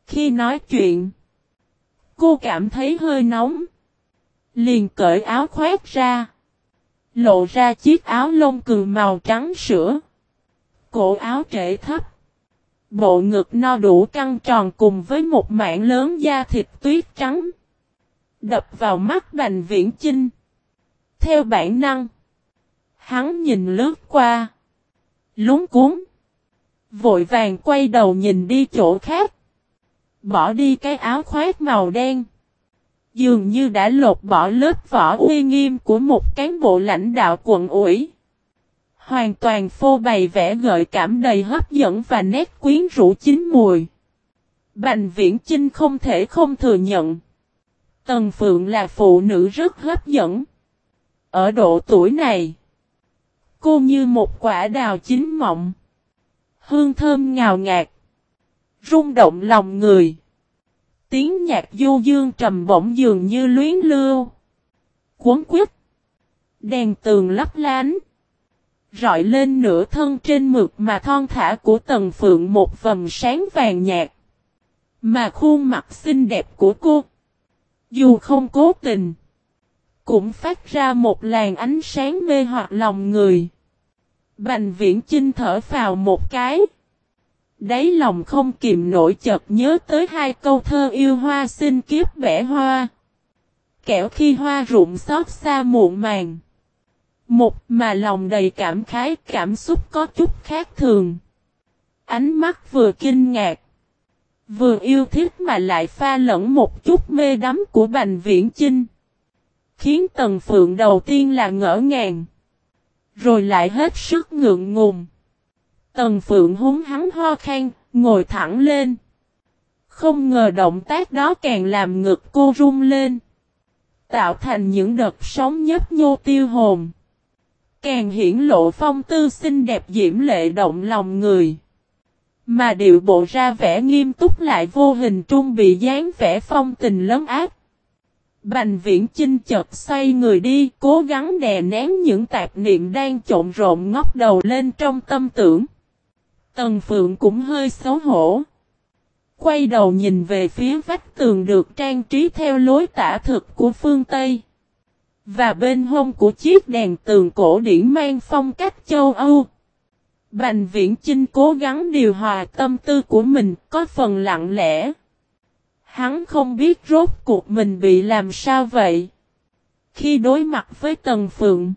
Khi nói chuyện, cô cảm thấy hơi nóng. Liền cởi áo khoét ra. Lộ ra chiếc áo lông cừu màu trắng sữa. Cổ áo trễ thấp. Bộ ngực no đủ căng tròn cùng với một mảng lớn da thịt tuyết trắng. Đập vào mắt Bành Viễn Chinh. Theo bản năng. Hắn nhìn lướt qua. Lúng cuốn. Vội vàng quay đầu nhìn đi chỗ khác. Bỏ đi cái áo khoét màu đen. Dường như đã lột bỏ lớp vỏ uy nghiêm của một cán bộ lãnh đạo quận ủy. Hoàn toàn phô bày vẻ gợi cảm đầy hấp dẫn và nét quyến rũ chín mùi. Bành viễn Trinh không thể không thừa nhận. Tần Phượng là phụ nữ rất hấp dẫn. Ở độ tuổi này, cô như một quả đào chín mọng. Hương thơm ngào ngạt. rung động lòng người. Tiếng nhạc du dương trầm bổng dường như luyến lưu. Cuốn quyết. Đèn tường lấp lánh. Rọi lên nửa thân trên mực mà thon thả của tần phượng một vầm sáng vàng nhạt. Mà khuôn mặt xinh đẹp của cô. Dù không cố tình. Cũng phát ra một làn ánh sáng mê hoặc lòng người. Bành viễn chinh thở vào một cái. Đáy lòng không kìm nổi chợt nhớ tới hai câu thơ yêu hoa xin kiếp bẻ hoa. Kẻo khi hoa rụng xót xa muộn màng. Một mà lòng đầy cảm khái, cảm xúc có chút khác thường. Ánh mắt vừa kinh ngạc. Vừa yêu thích mà lại pha lẫn một chút mê đắm của Bành Viễn Chinh. Khiến Tần Phượng đầu tiên là ngỡ ngàng. Rồi lại hết sức ngượng ngùng. Tần Phượng húng hắn ho khan, ngồi thẳng lên. Không ngờ động tác đó càng làm ngực cô rung lên. Tạo thành những đợt sóng nhấp nhô tiêu hồn. Càng hiển lộ phong tư xinh đẹp diễm lệ động lòng người. Mà điệu bộ ra vẻ nghiêm túc lại vô hình trung bị dáng vẻ phong tình lấn áp. Bành viễn chinh chợt xoay người đi, cố gắng đè nén những tạp niệm đang trộn rộn ngóc đầu lên trong tâm tưởng. Tần Phượng cũng hơi xấu hổ. Quay đầu nhìn về phía vách tường được trang trí theo lối tả thực của phương Tây. Và bên hông của chiếc đèn tường cổ điển mang phong cách châu Âu. Bành viễn Chinh cố gắng điều hòa tâm tư của mình, có phần lặng lẽ. Hắn không biết rốt cuộc mình bị làm sao vậy. Khi đối mặt với Tần Phượng.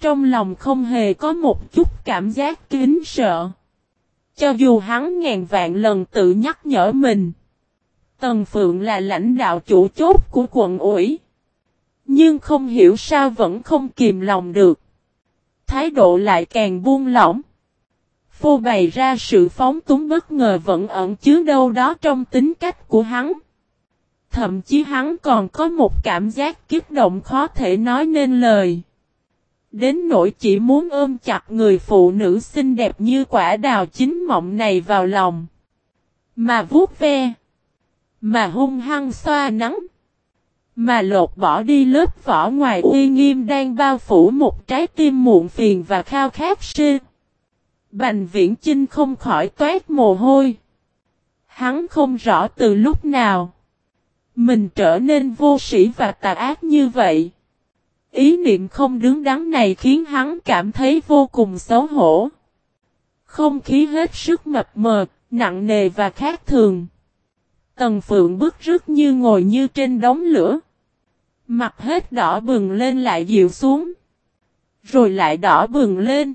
Trong lòng không hề có một chút cảm giác kính sợ. Cho dù hắn ngàn vạn lần tự nhắc nhở mình. Tần Phượng là lãnh đạo chủ chốt của quận ủy. Nhưng không hiểu sao vẫn không kìm lòng được. Thái độ lại càng buông lỏng. Phô bày ra sự phóng túng bất ngờ vẫn ẩn chứa đâu đó trong tính cách của hắn. Thậm chí hắn còn có một cảm giác kích động khó thể nói nên lời. Đến nỗi chỉ muốn ôm chặt người phụ nữ xinh đẹp như quả đào chính mộng này vào lòng. Mà vuốt ve. Mà hung hăng xoa nắng. Mà lột bỏ đi lớp vỏ ngoài uy nghiêm đang bao phủ một trái tim muộn phiền và khao khát sư. Bành viễn chinh không khỏi toát mồ hôi. Hắn không rõ từ lúc nào. Mình trở nên vô sĩ và tà ác như vậy. Ý niệm không đứng đắn này khiến hắn cảm thấy vô cùng xấu hổ. Không khí hết sức mập mờ, nặng nề và khác thường. Tần Phượng bức rứt như ngồi như trên đống lửa. Mặt hết đỏ bừng lên lại dịu xuống. Rồi lại đỏ bừng lên.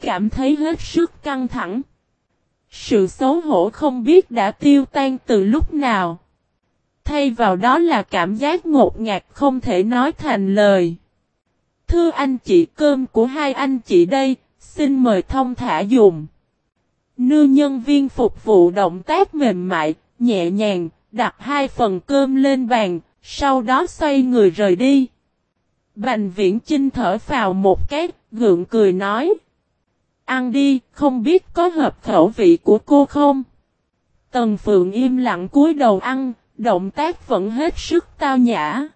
Cảm thấy hết sức căng thẳng. Sự xấu hổ không biết đã tiêu tan từ lúc nào. Thay vào đó là cảm giác ngột ngạt không thể nói thành lời. Thưa anh chị cơm của hai anh chị đây, xin mời thông thả dùng. Nư nhân viên phục vụ động tác mềm mại, nhẹ nhàng, đặt hai phần cơm lên bàn, sau đó xoay người rời đi. Bành viễn Chinh thở vào một cái, gượng cười nói. Ăn đi, không biết có hợp khẩu vị của cô không? Tần Phượng im lặng cúi đầu ăn, động tác vẫn hết sức tao nhã.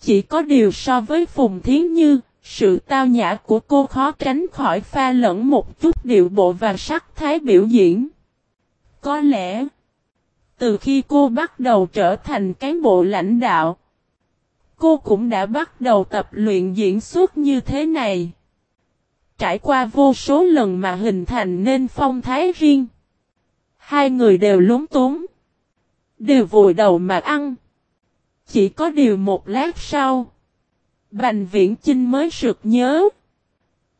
Chỉ có điều so với Phùng Thiến Như, sự tao nhã của cô khó tránh khỏi pha lẫn một chút điệu bộ và sắc thái biểu diễn. Có lẽ, từ khi cô bắt đầu trở thành cán bộ lãnh đạo, cô cũng đã bắt đầu tập luyện diễn xuất như thế này. Trải qua vô số lần mà hình thành nên phong thái riêng. Hai người đều lúng túng. Đều vùi đầu mà ăn. Chỉ có điều một lát sau. Bành viễn Chinh mới sực nhớ.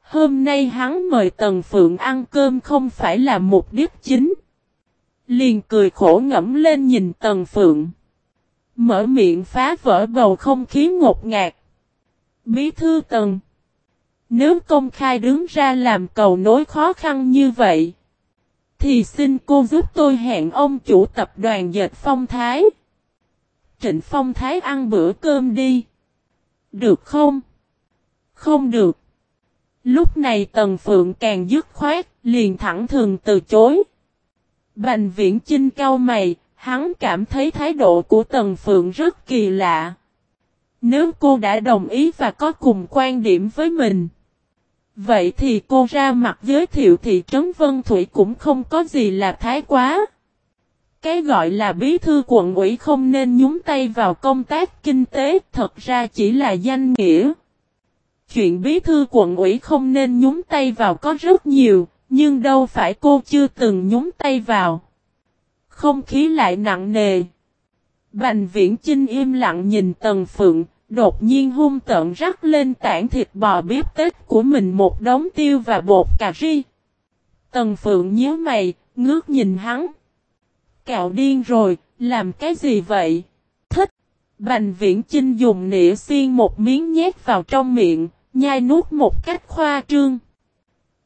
Hôm nay hắn mời Tần Phượng ăn cơm không phải là mục đích chính. Liền cười khổ ngẫm lên nhìn Tần Phượng. Mở miệng phá vỡ bầu không khí ngột ngạt. Bí thư Tần. Nếu công khai đứng ra làm cầu nối khó khăn như vậy. Thì xin cô giúp tôi hẹn ông chủ tập đoàn dệt phong thái. Trịnh phong thái ăn bữa cơm đi. Được không? Không được. Lúc này Tần Phượng càng dứt khoát, liền thẳng thường từ chối. Bành viễn chinh cao mày, hắn cảm thấy thái độ của Tần Phượng rất kỳ lạ. Nếu cô đã đồng ý và có cùng quan điểm với mình. Vậy thì cô ra mặt giới thiệu thị trấn Vân Thủy cũng không có gì là thái quá. Cái gọi là bí thư quận ủy không nên nhúng tay vào công tác kinh tế thật ra chỉ là danh nghĩa. Chuyện bí thư quận ủy không nên nhúng tay vào có rất nhiều, nhưng đâu phải cô chưa từng nhúng tay vào. Không khí lại nặng nề. Bành viễn Trinh im lặng nhìn Tần Phượng, đột nhiên hung tợn rắc lên tảng thịt bò bếp tết của mình một đống tiêu và bột cà ri. Tần Phượng nhớ mày, ngước nhìn hắn. Cạo điên rồi, làm cái gì vậy? Thích! Bành viễn Chinh dùng nĩa xiên một miếng nhét vào trong miệng, nhai nuốt một cách khoa trương.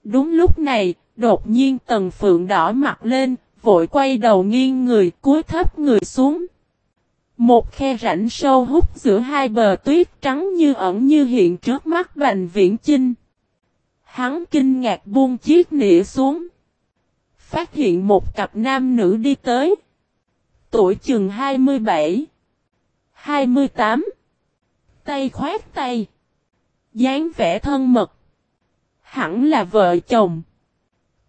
Đúng lúc này, đột nhiên Tần Phượng đỏ mặt lên, vội quay đầu nghiêng người cúi thấp người xuống. Một khe rãnh sâu hút giữa hai bờ tuyết trắng như ẩn như hiện trước mắt Bành Viễn Chinh. Hắn kinh ngạc buông chiếc nĩa xuống. Phát hiện một cặp nam nữ đi tới. Tuổi chừng 27. 28. Tay khoát tay. dáng vẻ thân mật. Hẳn là vợ chồng.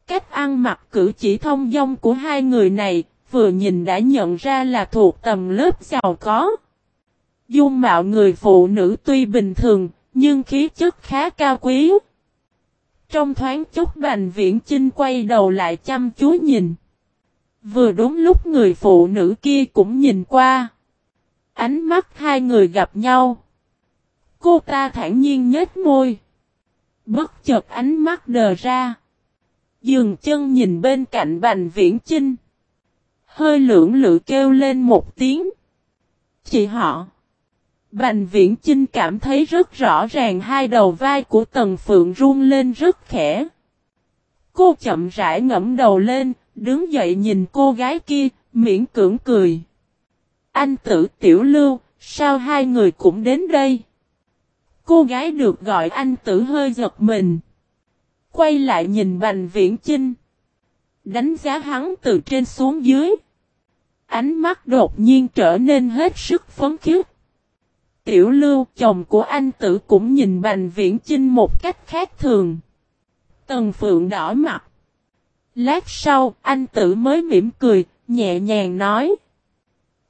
Cách ăn mặc cử chỉ thông dong của hai người này, vừa nhìn đã nhận ra là thuộc tầm lớp giàu có. Dung mạo người phụ nữ tuy bình thường, nhưng khí chất khá cao quý. Trong thoáng chốc Bành Viễn Chinh quay đầu lại chăm chú nhìn. Vừa đúng lúc người phụ nữ kia cũng nhìn qua. Ánh mắt hai người gặp nhau. Cô ta thản nhiên nhếch môi. Bất chợt ánh mắt đờ ra. Dường chân nhìn bên cạnh Bành Viễn Chinh. Hơi lưỡng lự kêu lên một tiếng. Chị họ. Bành Viễn Chinh cảm thấy rất rõ ràng hai đầu vai của Tần Phượng run lên rất khẽ. Cô chậm rãi ngẫm đầu lên, đứng dậy nhìn cô gái kia, miễn cưỡng cười. Anh tử tiểu lưu, sao hai người cũng đến đây? Cô gái được gọi anh tử hơi giật mình. Quay lại nhìn Bành Viễn Chinh. Đánh giá hắn từ trên xuống dưới. Ánh mắt đột nhiên trở nên hết sức phấn khích. Tiểu lưu chồng của anh tử cũng nhìn Bành Viễn Chinh một cách khác thường. Tần Phượng đỏ mặt. Lát sau anh tử mới mỉm cười, nhẹ nhàng nói.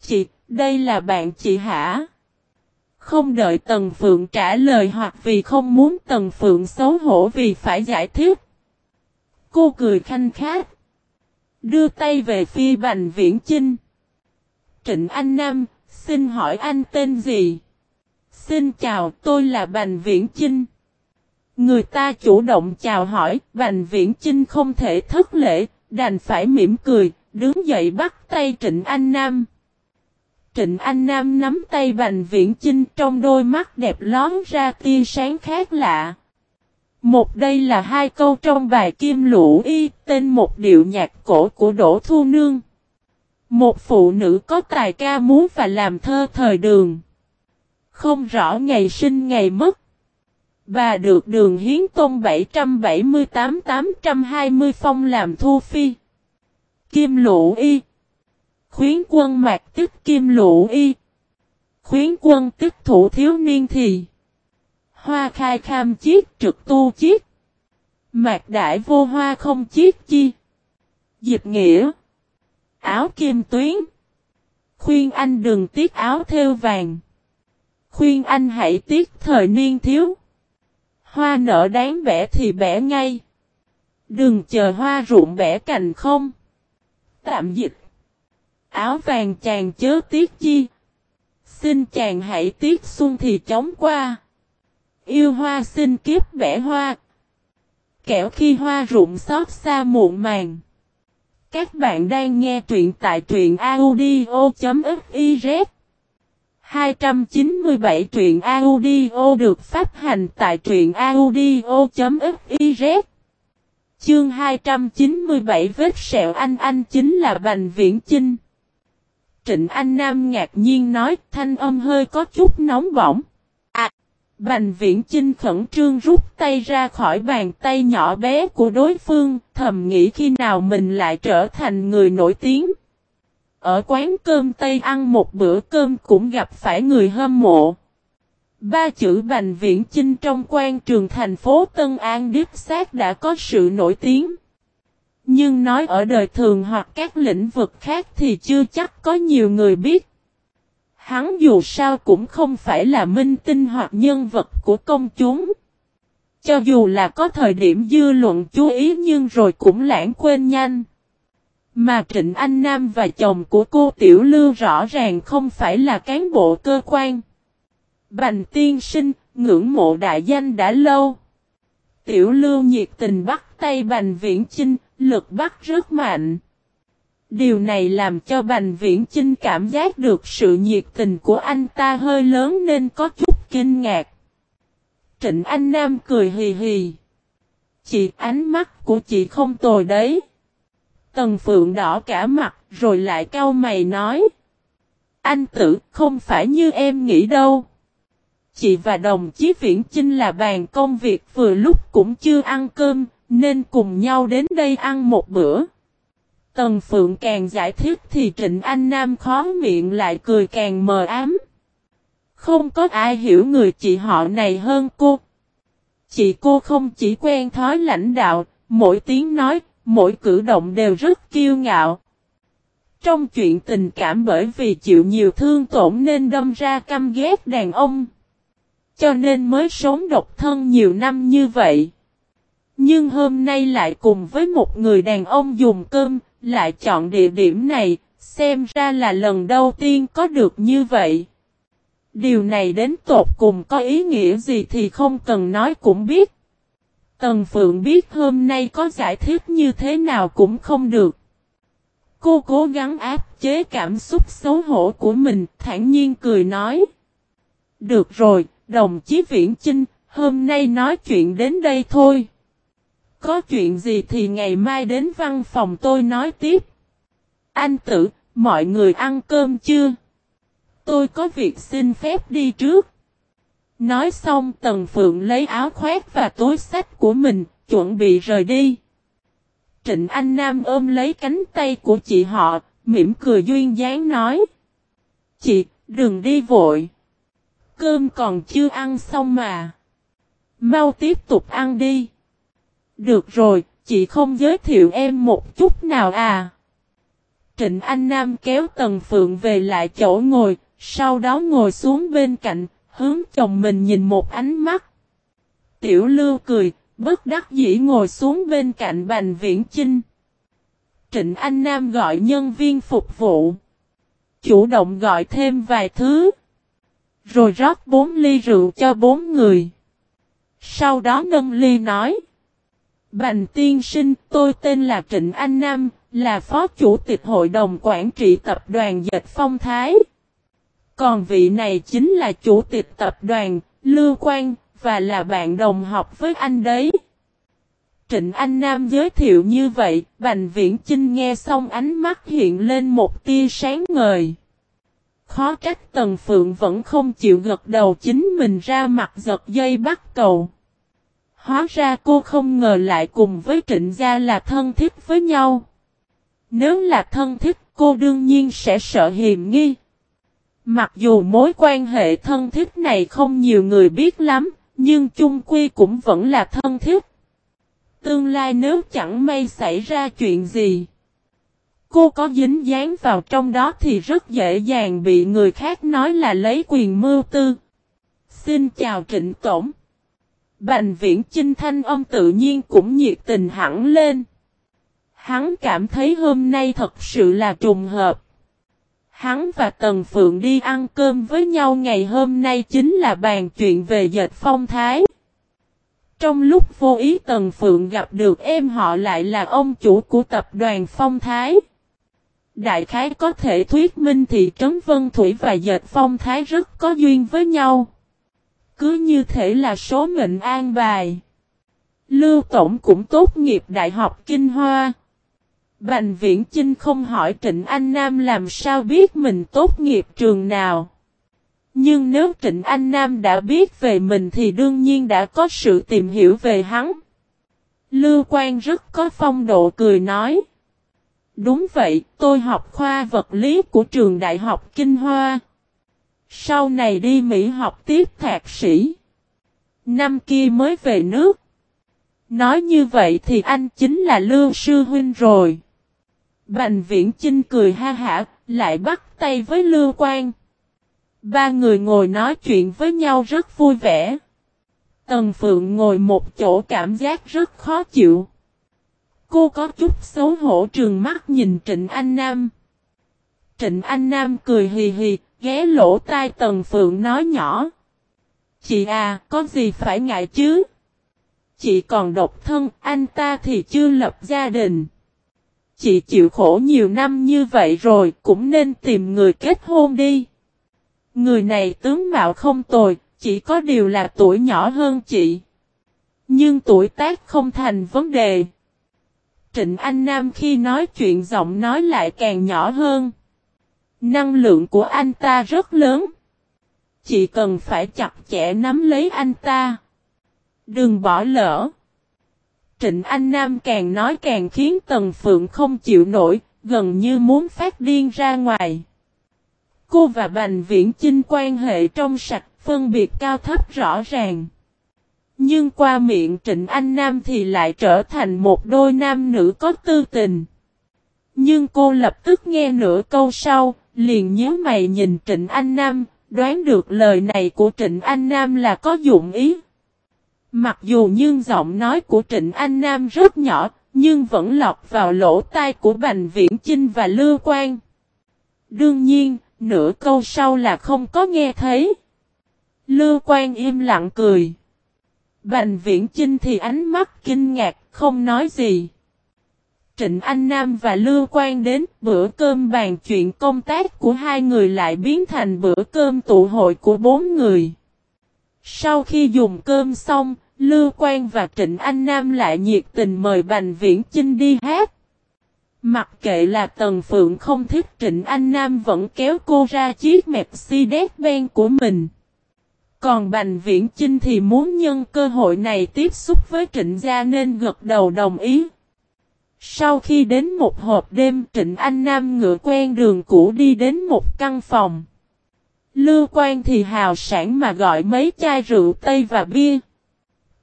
Chị, đây là bạn chị hả? Không đợi Tần Phượng trả lời hoặc vì không muốn Tần Phượng xấu hổ vì phải giải thích. Cô cười khanh khát. Đưa tay về phi Bành Viễn Chinh. Trịnh Anh Nam, xin hỏi anh tên gì? Xin chào, tôi là Bành Viễn Chinh. Người ta chủ động chào hỏi, Bành Viễn Chinh không thể thất lễ, đành phải mỉm cười, đứng dậy bắt tay Trịnh Anh Nam. Trịnh Anh Nam nắm tay Bành Viễn Chinh trong đôi mắt đẹp lón ra tia sáng khác lạ. Một đây là hai câu trong bài Kim Lũ Y, tên một điệu nhạc cổ của Đỗ Thu Nương. Một phụ nữ có tài ca múa và làm thơ thời đường. Không rõ ngày sinh ngày mất. Bà được đường hiến tôn 778-820 phong làm thu phi. Kim lũ y. Khuyến quân mạc tức kim lũ y. Khuyến quân tức thủ thiếu niên thì. Hoa khai kham chiết, trực tu chiết. Mạc đại vô hoa không chiết chi. Dịch nghĩa. Áo kim tuyến. Khuyên anh đừng tiếc áo theo vàng. Khuyên anh hãy tiếc thời niên thiếu. Hoa nở đáng bẻ thì bẻ ngay. Đừng chờ hoa rụng bẻ cành không. Tạm dịch. Áo vàng chàng chớ tiếc chi. Xin chàng hãy tiếc xuân thì chóng qua. Yêu hoa xin kiếp bẻ hoa. Kẻo khi hoa rụng xót xa muộn màng. Các bạn đang nghe truyện tại truyện audio.fiz 297 truyện audio được phát hành tại truyện audio.fiz Chương 297 vết sẹo anh anh chính là Bành Viễn Chinh. Trịnh Anh Nam ngạc nhiên nói, thanh âm hơi có chút nóng bỏng. Bành Viễn Chinh khẩn trương rút tay ra khỏi bàn tay nhỏ bé của đối phương, thầm nghĩ khi nào mình lại trở thành người nổi tiếng. Ở quán cơm Tây ăn một bữa cơm cũng gặp phải người hâm mộ. Ba chữ Bành Viễn Chinh trong quan trường thành phố Tân An Điếp Xác đã có sự nổi tiếng. Nhưng nói ở đời thường hoặc các lĩnh vực khác thì chưa chắc có nhiều người biết. Hắn dù sao cũng không phải là minh tinh hoặc nhân vật của công chúng. Cho dù là có thời điểm dư luận chú ý nhưng rồi cũng lãng quên nhanh. Mà Trịnh Anh Nam và chồng của cô Tiểu Lưu rõ ràng không phải là cán bộ cơ quan. Bành tiên sinh, ngưỡng mộ đại danh đã lâu. Tiểu Lưu nhiệt tình bắt tay Bành Viễn Chinh, lực bắt rất mạnh. Điều này làm cho Bành Viễn Chinh cảm giác được sự nhiệt tình của anh ta hơi lớn nên có chút kinh ngạc. Trịnh Anh Nam cười hì hì. Chị ánh mắt của chị không tồi đấy. Tần Phượng đỏ cả mặt rồi lại cau mày nói. Anh tử không phải như em nghĩ đâu. Chị và đồng chí Viễn Chinh là bàn công việc vừa lúc cũng chưa ăn cơm, nên cùng nhau đến đây ăn một bữa. Tần Phượng càng giải thích thì Trịnh Anh Nam khó miệng lại cười càng mờ ám. Không có ai hiểu người chị họ này hơn cô. Chị cô không chỉ quen thói lãnh đạo, mỗi tiếng nói, mỗi cử động đều rất kiêu ngạo. Trong chuyện tình cảm bởi vì chịu nhiều thương tổn nên đâm ra căm ghét đàn ông. Cho nên mới sống độc thân nhiều năm như vậy. Nhưng hôm nay lại cùng với một người đàn ông dùng cơm, lại chọn địa điểm này, xem ra là lần đầu tiên có được như vậy. Điều này đến tột cùng có ý nghĩa gì thì không cần nói cũng biết. Tần Phượng biết hôm nay có giải thích như thế nào cũng không được. Cô cố gắng áp chế cảm xúc xấu hổ của mình, thản nhiên cười nói. Được rồi, đồng chí Viễn Chinh, hôm nay nói chuyện đến đây thôi. Có chuyện gì thì ngày mai đến văn phòng tôi nói tiếp. Anh tử, mọi người ăn cơm chưa? Tôi có việc xin phép đi trước. Nói xong Tần Phượng lấy áo khoét và túi sách của mình, chuẩn bị rời đi. Trịnh Anh Nam ôm lấy cánh tay của chị họ, mỉm cười duyên dáng nói. Chị, đừng đi vội. Cơm còn chưa ăn xong mà. Mau tiếp tục ăn đi. Được rồi, chị không giới thiệu em một chút nào à. Trịnh Anh Nam kéo Tần Phượng về lại chỗ ngồi, sau đó ngồi xuống bên cạnh, hướng chồng mình nhìn một ánh mắt. Tiểu Lưu cười, bất đắc dĩ ngồi xuống bên cạnh Bành Viễn Chinh. Trịnh Anh Nam gọi nhân viên phục vụ. Chủ động gọi thêm vài thứ. Rồi rót bốn ly rượu cho bốn người. Sau đó nâng ly nói. Bành tiên sinh, tôi tên là Trịnh Anh Nam, là phó chủ tịch hội đồng quản trị tập đoàn Dệt Phong Thái. Còn vị này chính là chủ tịch tập đoàn, Lưu Quang, và là bạn đồng học với anh đấy. Trịnh Anh Nam giới thiệu như vậy, Bành Viễn Chinh nghe xong ánh mắt hiện lên một tia sáng ngời. Khó trách Tần Phượng vẫn không chịu gật đầu chính mình ra mặt giật dây bắt cầu. Hóa ra cô không ngờ lại cùng với trịnh gia là thân thiết với nhau. Nếu là thân thiết cô đương nhiên sẽ sợ hiềm nghi. Mặc dù mối quan hệ thân thiết này không nhiều người biết lắm, nhưng chung quy cũng vẫn là thân thiết. Tương lai nếu chẳng may xảy ra chuyện gì, cô có dính dáng vào trong đó thì rất dễ dàng bị người khác nói là lấy quyền mưu tư. Xin chào Trịnh Tổng. Bành viễn Chinh thanh âm tự nhiên cũng nhiệt tình hẳn lên. Hắn cảm thấy hôm nay thật sự là trùng hợp. Hắn và Tần Phượng đi ăn cơm với nhau ngày hôm nay chính là bàn chuyện về dệt phong thái. Trong lúc vô ý Tần Phượng gặp được em họ lại là ông chủ của tập đoàn phong thái. Đại khái có thể thuyết minh thị trấn Vân Thủy và dệt phong thái rất có duyên với nhau. Cứ như thể là số mệnh an bài. Lưu Tổng cũng tốt nghiệp Đại học Kinh Hoa. Bành Viễn Chinh không hỏi Trịnh Anh Nam làm sao biết mình tốt nghiệp trường nào. Nhưng nếu Trịnh Anh Nam đã biết về mình thì đương nhiên đã có sự tìm hiểu về hắn. Lưu Quang rất có phong độ cười nói. Đúng vậy, tôi học khoa vật lý của trường Đại học Kinh Hoa. Sau này đi Mỹ học tiếp thạc sĩ. Năm kia mới về nước. Nói như vậy thì anh chính là Lưu Sư Huynh rồi. Bành viễn Chinh cười ha hả, lại bắt tay với Lưu Quang. Ba người ngồi nói chuyện với nhau rất vui vẻ. Tần Phượng ngồi một chỗ cảm giác rất khó chịu. Cô có chút xấu hổ trường mắt nhìn Trịnh Anh Nam. Trịnh Anh Nam cười hì hì, ghé lỗ tai Tần Phượng nói nhỏ. Chị à, có gì phải ngại chứ? Chị còn độc thân, anh ta thì chưa lập gia đình. Chị chịu khổ nhiều năm như vậy rồi, cũng nên tìm người kết hôn đi. Người này tướng mạo không tồi, chỉ có điều là tuổi nhỏ hơn chị. Nhưng tuổi tác không thành vấn đề. Trịnh Anh Nam khi nói chuyện giọng nói lại càng nhỏ hơn. Năng lượng của anh ta rất lớn. chỉ cần phải chặt chẽ nắm lấy anh ta. Đừng bỏ lỡ. Trịnh Anh Nam càng nói càng khiến Tần Phượng không chịu nổi, gần như muốn phát điên ra ngoài. Cô và Bành Viễn Chinh quan hệ trong sạch, phân biệt cao thấp rõ ràng. Nhưng qua miệng Trịnh Anh Nam thì lại trở thành một đôi nam nữ có tư tình. Nhưng cô lập tức nghe nửa câu sau, liền nhớ mày nhìn Trịnh Anh Nam, đoán được lời này của Trịnh Anh Nam là có dụng ý. Mặc dù nhưng giọng nói của Trịnh Anh Nam rất nhỏ, nhưng vẫn lọt vào lỗ tai của Bành Viễn Chinh và Lưu Quang. Đương nhiên, nửa câu sau là không có nghe thấy. Lưu Quang im lặng cười. Bành Viễn Chinh thì ánh mắt kinh ngạc, không nói gì. Trịnh Anh Nam và Lưu Quang đến bữa cơm bàn chuyện công tác của hai người lại biến thành bữa cơm tụ hội của bốn người. Sau khi dùng cơm xong, Lưu Quang và Trịnh Anh Nam lại nhiệt tình mời Bành Viễn Chinh đi hát. Mặc kệ là Tần Phượng không thích Trịnh Anh Nam vẫn kéo cô ra chiếc Mercedes-Benz của mình. Còn Bành Viễn Chinh thì muốn nhân cơ hội này tiếp xúc với Trịnh Gia nên gật đầu đồng ý. Sau khi đến một hộp đêm, Trịnh Anh Nam ngựa quen đường cũ đi đến một căn phòng. Lưu quan thì hào sản mà gọi mấy chai rượu, Tây và bia.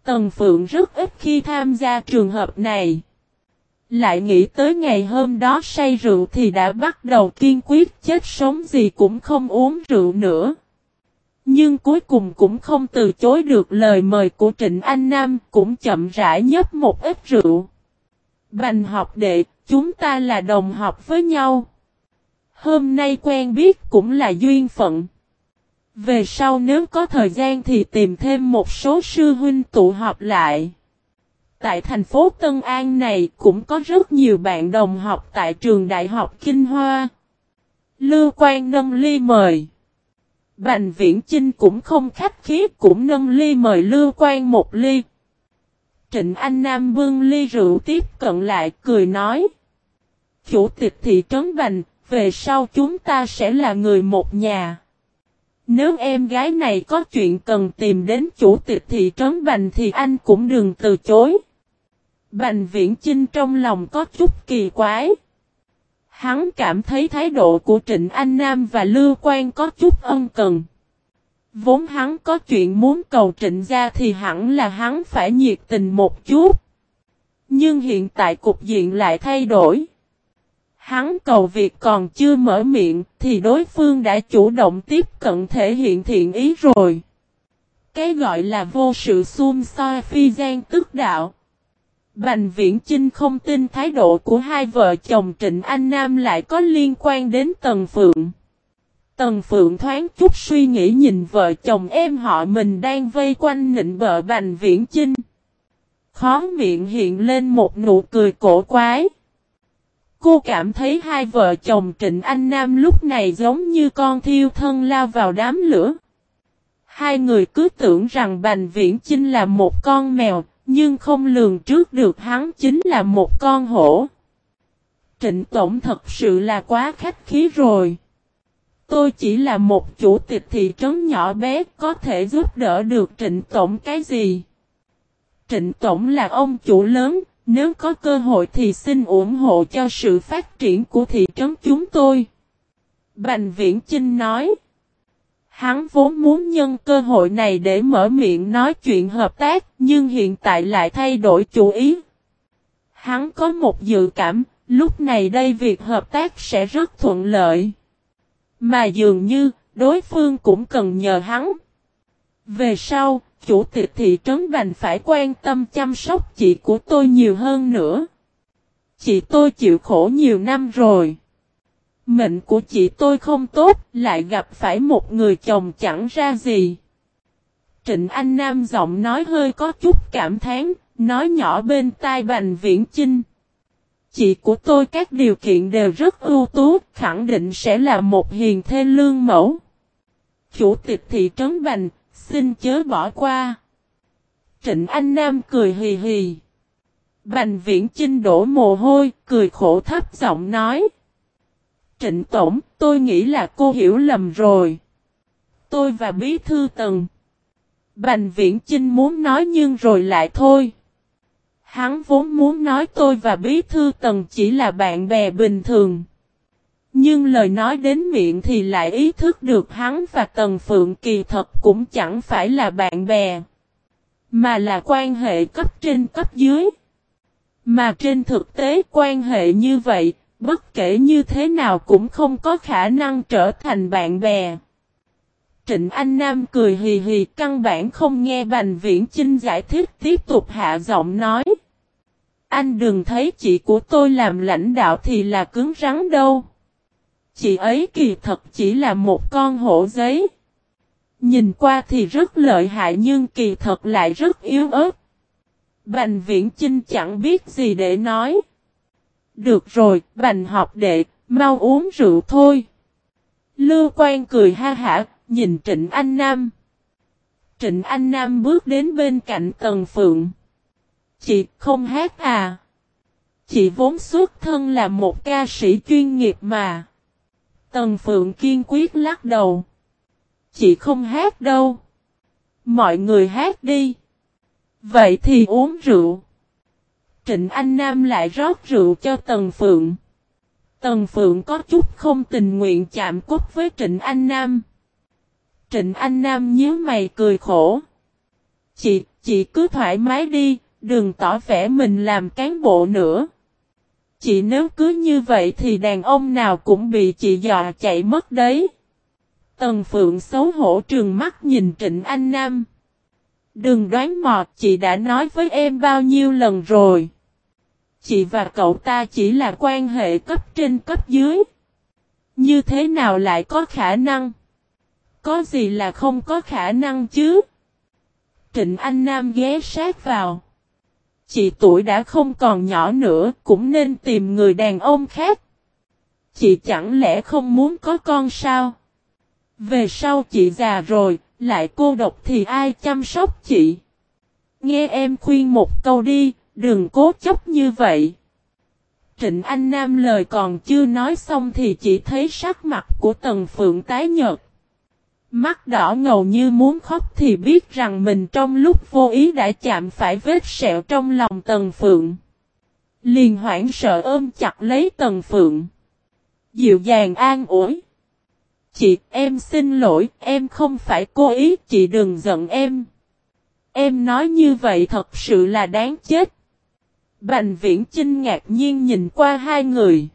Tần Phượng rất ít khi tham gia trường hợp này. Lại nghĩ tới ngày hôm đó say rượu thì đã bắt đầu kiên quyết chết sống gì cũng không uống rượu nữa. Nhưng cuối cùng cũng không từ chối được lời mời của Trịnh Anh Nam, cũng chậm rãi nhấp một ít rượu. Bành học đệ, chúng ta là đồng học với nhau. Hôm nay quen biết cũng là duyên phận. Về sau nếu có thời gian thì tìm thêm một số sư huynh tụ họp lại. Tại thành phố Tân An này cũng có rất nhiều bạn đồng học tại trường Đại học Kinh Hoa. Lưu Quang nâng ly mời. Bành Viễn Chinh cũng không khách khí cũng nâng ly mời Lưu Quang một ly. Trịnh Anh Nam bưng ly rượu tiếp cận lại cười nói. Chủ tịch thị trấn Bành, về sau chúng ta sẽ là người một nhà. Nếu em gái này có chuyện cần tìm đến chủ tịch thị trấn Bành thì anh cũng đừng từ chối. Bành viễn Chinh trong lòng có chút kỳ quái. Hắn cảm thấy thái độ của Trịnh Anh Nam và Lưu Quang có chút ân cần. Vốn hắn có chuyện muốn cầu trịnh ra thì hẳn là hắn phải nhiệt tình một chút. Nhưng hiện tại cục diện lại thay đổi. Hắn cầu việc còn chưa mở miệng thì đối phương đã chủ động tiếp cận thể hiện thiện ý rồi. Cái gọi là vô sự xung soi phi gian tức đạo. Bành Viễn Chinh không tin thái độ của hai vợ chồng Trịnh Anh Nam lại có liên quan đến Tần Phượng. Tần Phượng thoáng chút suy nghĩ nhìn vợ chồng em họ mình đang vây quanh nịnh bợ Bành Viễn Chinh. Khó miệng hiện lên một nụ cười cổ quái. Cô cảm thấy hai vợ chồng Trịnh Anh Nam lúc này giống như con thiêu thân lao vào đám lửa. Hai người cứ tưởng rằng Bành Viễn Chinh là một con mèo, nhưng không lường trước được hắn chính là một con hổ. Trịnh Tổng thật sự là quá khách khí rồi. Tôi chỉ là một chủ tịch thị trấn nhỏ bé có thể giúp đỡ được Trịnh Tổng cái gì. Trịnh Tổng là ông chủ lớn, nếu có cơ hội thì xin ủng hộ cho sự phát triển của thị trấn chúng tôi. Bành Viễn Chinh nói. Hắn vốn muốn nhân cơ hội này để mở miệng nói chuyện hợp tác, nhưng hiện tại lại thay đổi chủ ý. Hắn có một dự cảm, lúc này đây việc hợp tác sẽ rất thuận lợi. Mà dường như, đối phương cũng cần nhờ hắn. Về sau, chủ tịch thị trấn đành phải quan tâm chăm sóc chị của tôi nhiều hơn nữa. Chị tôi chịu khổ nhiều năm rồi. Mệnh của chị tôi không tốt, lại gặp phải một người chồng chẳng ra gì. Trịnh Anh Nam giọng nói hơi có chút cảm thán, nói nhỏ bên tai Bành Viễn Chinh. Chị của tôi các điều kiện đều rất ưu tú, khẳng định sẽ là một hiền thê lương mẫu. Chủ tịch thị trấn Bành, xin chớ bỏ qua. Trịnh Anh Nam cười hì hì. Bành viễn chinh đổ mồ hôi, cười khổ thấp giọng nói. Trịnh Tổng, tôi nghĩ là cô hiểu lầm rồi. Tôi và Bí Thư Tần. Bành viễn chinh muốn nói nhưng rồi lại thôi. Hắn vốn muốn nói tôi và Bí Thư Tần chỉ là bạn bè bình thường. Nhưng lời nói đến miệng thì lại ý thức được hắn và Tần Phượng kỳ thật cũng chẳng phải là bạn bè. Mà là quan hệ cấp trên cấp dưới. Mà trên thực tế quan hệ như vậy, bất kể như thế nào cũng không có khả năng trở thành bạn bè. Trịnh Anh Nam cười hì hì căn bản không nghe Bành Viễn Chinh giải thích tiếp tục hạ giọng nói. Anh đừng thấy chị của tôi làm lãnh đạo thì là cứng rắn đâu. Chị ấy kỳ thật chỉ là một con hổ giấy. Nhìn qua thì rất lợi hại nhưng kỳ thật lại rất yếu ớt. Bành viễn Chinh chẳng biết gì để nói. Được rồi, bành học đệ, mau uống rượu thôi. Lưu quan cười ha hả, nhìn Trịnh Anh Nam. Trịnh Anh Nam bước đến bên cạnh Tần Phượng. Chị, không hát à? Chị vốn xuất thân là một ca sĩ chuyên nghiệp mà. Tần Phượng kiên quyết lắc đầu. Chị không hát đâu. Mọi người hát đi. Vậy thì uống rượu. Trịnh Anh Nam lại rót rượu cho Tần Phượng. Tần Phượng có chút không tình nguyện chạm cốt với Trịnh Anh Nam. Trịnh Anh Nam nhớ mày cười khổ. Chị, chị cứ thoải mái đi, đừng tỏ vẻ mình làm cán bộ nữa. Chị nếu cứ như vậy thì đàn ông nào cũng bị chị dọa chạy mất đấy. Tần Phượng xấu hổ trường mắt nhìn Trịnh Anh Nam. Đừng đoán mọt chị đã nói với em bao nhiêu lần rồi. Chị và cậu ta chỉ là quan hệ cấp trên cấp dưới. Như thế nào lại có khả năng? Có gì là không có khả năng chứ? Trịnh Anh Nam ghé sát vào. Chị tuổi đã không còn nhỏ nữa, cũng nên tìm người đàn ông khác. Chị chẳng lẽ không muốn có con sao? Về sau chị già rồi, lại cô độc thì ai chăm sóc chị? Nghe em khuyên một câu đi, đừng cố chấp như vậy. Trịnh Anh Nam lời còn chưa nói xong thì chỉ thấy sắc mặt của Tần Phượng tái nhợt. Mắt đỏ ngầu như muốn khóc thì biết rằng mình trong lúc vô ý đã chạm phải vết sẹo trong lòng Tần Phượng. Liền hoảng sợ ôm chặt lấy Tần Phượng. Dịu dàng an ủi. Chị, em xin lỗi, em không phải cố ý, chị đừng giận em. Em nói như vậy thật sự là đáng chết. Bành viễn Chinh ngạc nhiên nhìn qua hai người.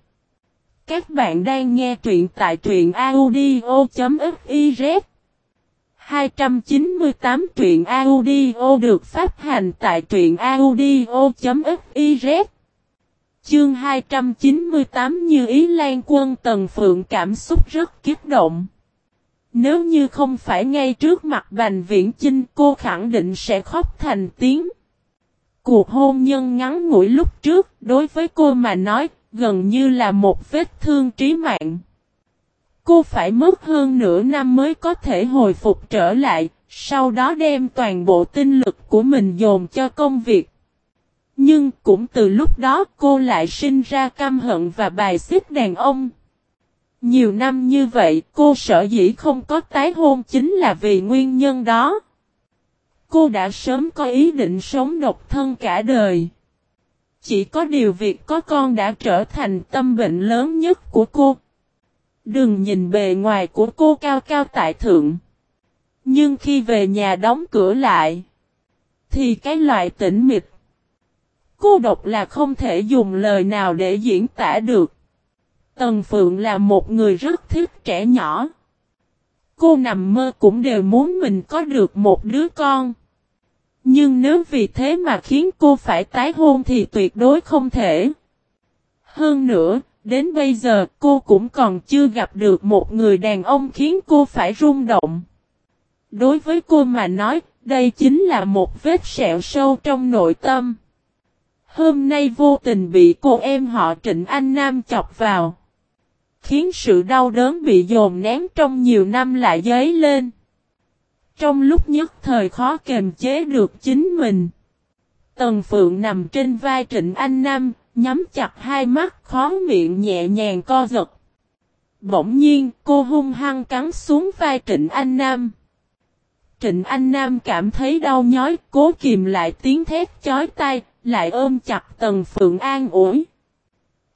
Các bạn đang nghe truyện tại truyện audio.fiz 298 truyện audio được phát hành tại truyện audio.fiz Chương 298 như ý lan quân Tần Phượng cảm xúc rất kích động. Nếu như không phải ngay trước mặt Bành Viễn Chinh, cô khẳng định sẽ khóc thành tiếng. Cuộc hôn nhân ngắn ngủi lúc trước, đối với cô mà nói gần như là một vết thương trí mạng. Cô phải mất hơn nửa năm mới có thể hồi phục trở lại, sau đó đem toàn bộ tinh lực của mình dồn cho công việc. Nhưng cũng từ lúc đó cô lại sinh ra căm hận và bài xích đàn ông. Nhiều năm như vậy cô sợ dĩ không có tái hôn chính là vì nguyên nhân đó. Cô đã sớm có ý định sống độc thân cả đời. Chỉ có điều việc có con đã trở thành tâm bệnh lớn nhất của cô. Đừng nhìn bề ngoài của cô cao cao tại thượng. Nhưng khi về nhà đóng cửa lại, thì cái loại tĩnh mịch, cô độc là không thể dùng lời nào để diễn tả được. Tần Phượng là một người rất thích trẻ nhỏ. Cô nằm mơ cũng đều muốn mình có được một đứa con. Nhưng nếu vì thế mà khiến cô phải tái hôn thì tuyệt đối không thể. Hơn nữa, đến bây giờ cô cũng còn chưa gặp được một người đàn ông khiến cô phải rung động. Đối với cô mà nói, đây chính là một vết sẹo sâu trong nội tâm. Hôm nay vô tình bị cô em họ Trịnh Anh Nam chọc vào. Khiến sự đau đớn bị dồn nén trong nhiều năm lại dấy lên. Trong lúc nhất thời khó kềm chế được chính mình. Tần Phượng nằm trên vai Trịnh Anh Nam, nhắm chặt hai mắt khó miệng nhẹ nhàng co giật. Bỗng nhiên cô hung hăng cắn xuống vai Trịnh Anh Nam. Trịnh Anh Nam cảm thấy đau nhói, cố kìm lại tiếng thét chói tai, lại ôm chặt Tần Phượng an ủi.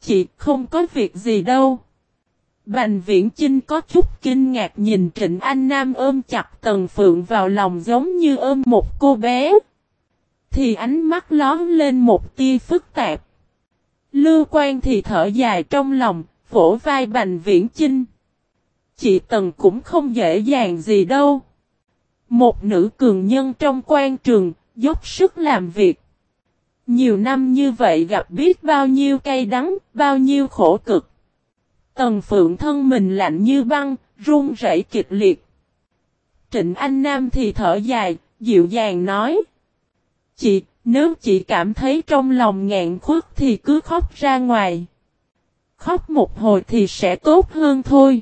Chị không có việc gì đâu. Bành viễn Chinh có chút kinh ngạc nhìn Trịnh Anh Nam ôm chặt Tần Phượng vào lòng giống như ôm một cô bé. Thì ánh mắt lón lên một tia phức tạp. Lưu quan thì thở dài trong lòng, vỗ vai Bành Viễn Chinh. Chị Tần cũng không dễ dàng gì đâu. Một nữ cường nhân trong quan trường, dốc sức làm việc. Nhiều năm như vậy gặp biết bao nhiêu cay đắng, bao nhiêu khổ cực. Tần Phượng thân mình lạnh như băng, run rẩy kịch liệt. Trịnh Anh Nam thì thở dài, dịu dàng nói. Chị, nếu chị cảm thấy trong lòng ngạn khuất thì cứ khóc ra ngoài. Khóc một hồi thì sẽ tốt hơn thôi.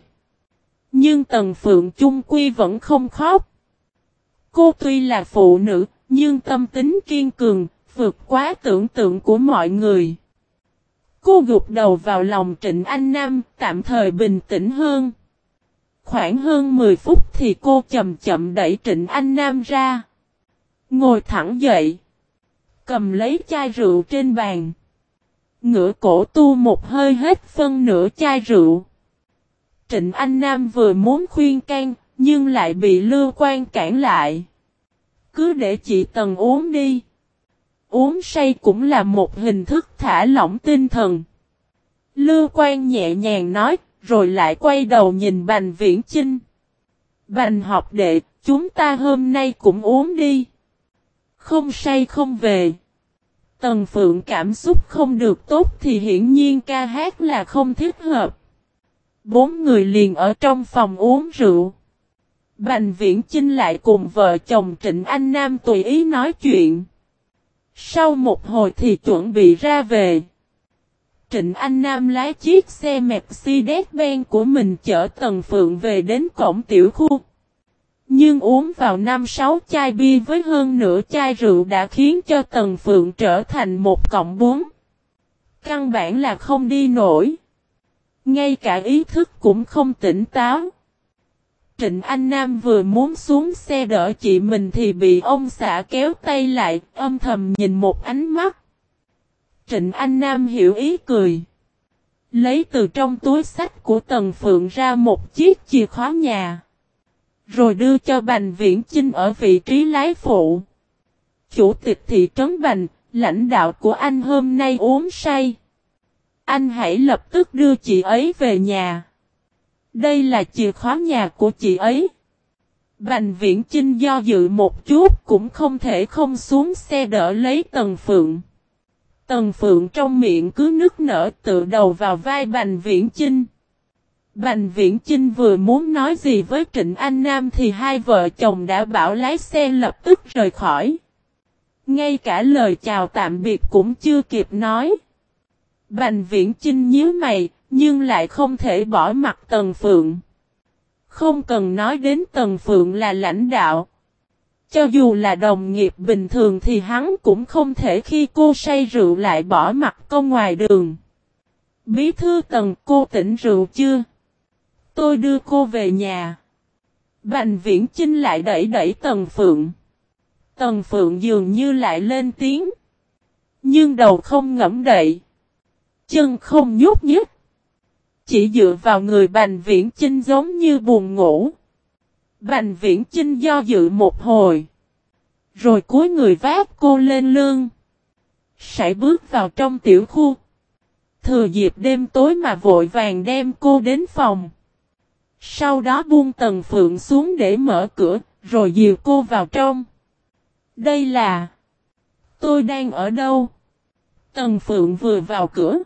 Nhưng Tần Phượng Trung Quy vẫn không khóc. Cô tuy là phụ nữ, nhưng tâm tính kiên cường, vượt quá tưởng tượng của mọi người. Cô gục đầu vào lòng Trịnh Anh Nam, tạm thời bình tĩnh hơn. Khoảng hơn 10 phút thì cô chậm chậm đẩy Trịnh Anh Nam ra. Ngồi thẳng dậy. Cầm lấy chai rượu trên bàn. Ngửa cổ tu một hơi hết phân nửa chai rượu. Trịnh Anh Nam vừa muốn khuyên can, nhưng lại bị Lưu Quan cản lại. Cứ để chị Tần uống đi. Uống say cũng là một hình thức thả lỏng tinh thần. Lưu Quan nhẹ nhàng nói, rồi lại quay đầu nhìn Bành Viễn Chinh. Bành học đệ, chúng ta hôm nay cũng uống đi. Không say không về. Tần Phượng cảm xúc không được tốt thì hiển nhiên ca hát là không thích hợp. Bốn người liền ở trong phòng uống rượu. Bành Viễn Chinh lại cùng vợ chồng Trịnh Anh Nam tùy ý nói chuyện. Sau một hồi thì chuẩn bị ra về. Trịnh Anh Nam lái chiếc xe Mercedes-Benz của mình chở Tần Phượng về đến cổng tiểu khu. Nhưng uống vào năm sáu chai bia với hơn nửa chai rượu đã khiến cho Tần Phượng trở thành một cọng bún. Căn bản là không đi nổi. Ngay cả ý thức cũng không tỉnh táo. Trịnh Anh Nam vừa muốn xuống xe đỡ chị mình thì bị ông xã kéo tay lại, âm thầm nhìn một ánh mắt. Trịnh Anh Nam hiểu ý cười. Lấy từ trong túi sách của Tần Phượng ra một chiếc chìa khóa nhà. Rồi đưa cho Bành Viễn Chinh ở vị trí lái phụ. Chủ tịch thị trấn Bành, lãnh đạo của anh hôm nay uống say. Anh hãy lập tức đưa chị ấy về nhà. Đây là chìa khóa nhà của chị ấy. Bành viễn Trinh do dự một chút cũng không thể không xuống xe đỡ lấy Tần Phượng. Tần Phượng trong miệng cứ nức nở tự đầu vào vai Bành Viễn Chinh. Bành Viễn Chinh vừa muốn nói gì với Trịnh Anh Nam thì hai vợ chồng đã bảo lái xe lập tức rời khỏi. Ngay cả lời chào tạm biệt cũng chưa kịp nói. Bành Viễn Chinh nhíu mày, nhưng lại không thể bỏ mặt Tần Phượng. Không cần nói đến Tần Phượng là lãnh đạo. Cho dù là đồng nghiệp bình thường thì hắn cũng không thể khi cô say rượu lại bỏ mặt cô ngoài đường. Bí thư Tần, cô tỉnh rượu chưa? Tôi đưa cô về nhà. Bành viễn Trinh lại đẩy đẩy Tần Phượng. Tần Phượng dường như lại lên tiếng. Nhưng đầu không ngẫm đậy. Chân không nhúc nhích. Chỉ dựa vào người Bành Viễn Chinh giống như buồn ngủ. Bành Viễn Chinh do dự một hồi. Rồi cuối người vác cô lên lương Sải bước vào trong tiểu khu. Thừa dịp đêm tối mà vội vàng đem cô đến phòng. Sau đó buông tầng phượng xuống để mở cửa, rồi dìu cô vào trong. Đây là... Tôi đang ở đâu? Tần Phượng vừa vào cửa.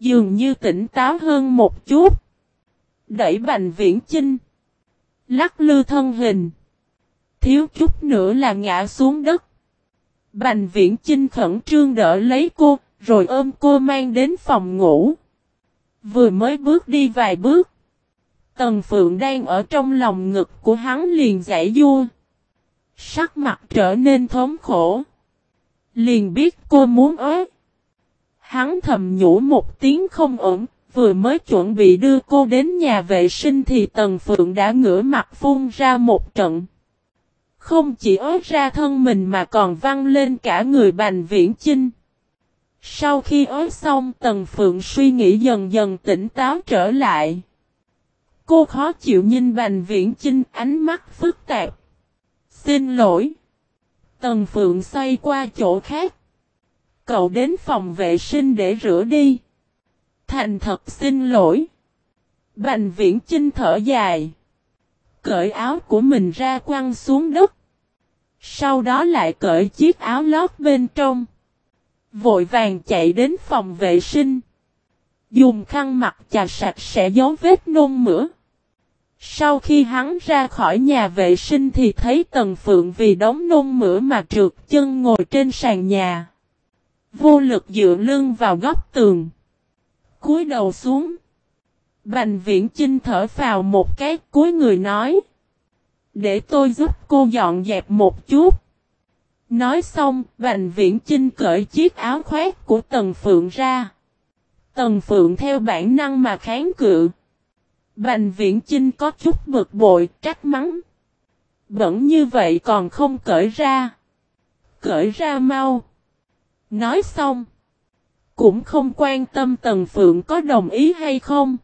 Dường như tỉnh táo hơn một chút. Đẩy Bành Viễn Chinh. Lắc lư thân hình. Thiếu chút nữa là ngã xuống đất. Bành Viễn Chinh khẩn trương đỡ lấy cô, rồi ôm cô mang đến phòng ngủ. Vừa mới bước đi vài bước. Tần Phượng đang ở trong lòng ngực của hắn liền giải vua. Sắc mặt trở nên thống khổ. Liền biết cô muốn ớt. Hắn thầm nhủ một tiếng không ổn, vừa mới chuẩn bị đưa cô đến nhà vệ sinh thì Tần Phượng đã ngửa mặt phun ra một trận. Không chỉ ớt ra thân mình mà còn văng lên cả người Bành Viễn Chinh. Sau khi ớt xong Tần Phượng suy nghĩ dần dần tỉnh táo trở lại. Cô khó chịu nhìn Bành Viễn Chinh ánh mắt phức tạp. Xin lỗi. Tần Phượng xoay qua chỗ khác. Cậu đến phòng vệ sinh để rửa đi. Thành thật xin lỗi. Bành viễn chinh thở dài. Cởi áo của mình ra quăng xuống đất. Sau đó lại cởi chiếc áo lót bên trong. Vội vàng chạy đến phòng vệ sinh. Dùng khăn mặt chà sạch sẽ dấu vết nôn mửa. Sau khi hắn ra khỏi nhà vệ sinh thì thấy Tần Phượng vì đóng nôn mửa mà trượt chân ngồi trên sàn nhà. Vô lực dựa lưng vào góc tường. cúi đầu xuống. Bành viễn Chinh thở vào một cái cuối người nói. Để tôi giúp cô dọn dẹp một chút. Nói xong, Bành Viễn Chinh cởi chiếc áo khoét của Tần Phượng ra. Tần Phượng theo bản năng mà kháng cự. Bành Viễn Chinh có chút bực bội, trách mắng. Bẩn như vậy còn không cởi ra. Cởi ra mau. Nói xong. Cũng không quan tâm Tần Phượng có đồng ý hay không.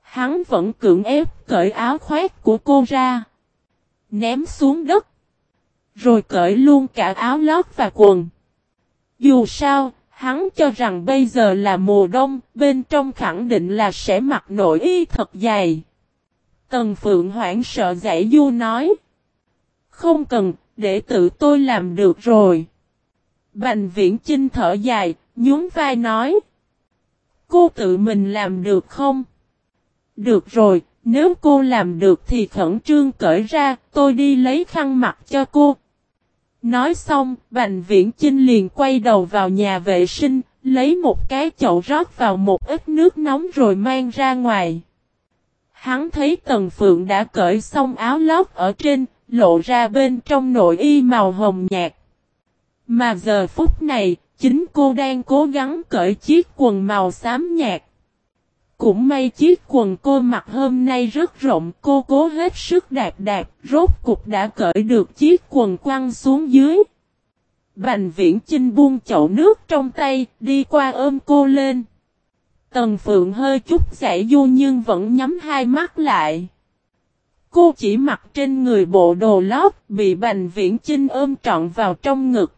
Hắn vẫn cưỡng ép cởi áo khoác của cô ra. Ném xuống đất. Rồi cởi luôn cả áo lót và quần. Dù sao, hắn cho rằng bây giờ là mùa đông, bên trong khẳng định là sẽ mặc nội y thật dày. Tần Phượng hoảng sợ giải du nói. Không cần, để tự tôi làm được rồi. Bành viễn Trinh thở dài, nhún vai nói. Cô tự mình làm được không? Được rồi, nếu cô làm được thì khẩn trương cởi ra, tôi đi lấy khăn mặt cho cô. Nói xong, Bành Viễn Chinh liền quay đầu vào nhà vệ sinh, lấy một cái chậu rót vào một ít nước nóng rồi mang ra ngoài. Hắn thấy Tần Phượng đã cởi xong áo lót ở trên, lộ ra bên trong nội y màu hồng nhạt. Mà giờ phút này, chính cô đang cố gắng cởi chiếc quần màu xám nhạt. Cũng may chiếc quần cô mặc hôm nay rất rộng, cô cố hết sức đạp đạp, rốt cục đã cởi được chiếc quần quăng xuống dưới. Bành viễn chinh buông chậu nước trong tay, đi qua ôm cô lên. Tần Phượng hơi chút giải du nhưng vẫn nhắm hai mắt lại. Cô chỉ mặc trên người bộ đồ lót, bị Bành Viễn Chinh ôm trọn vào trong ngực.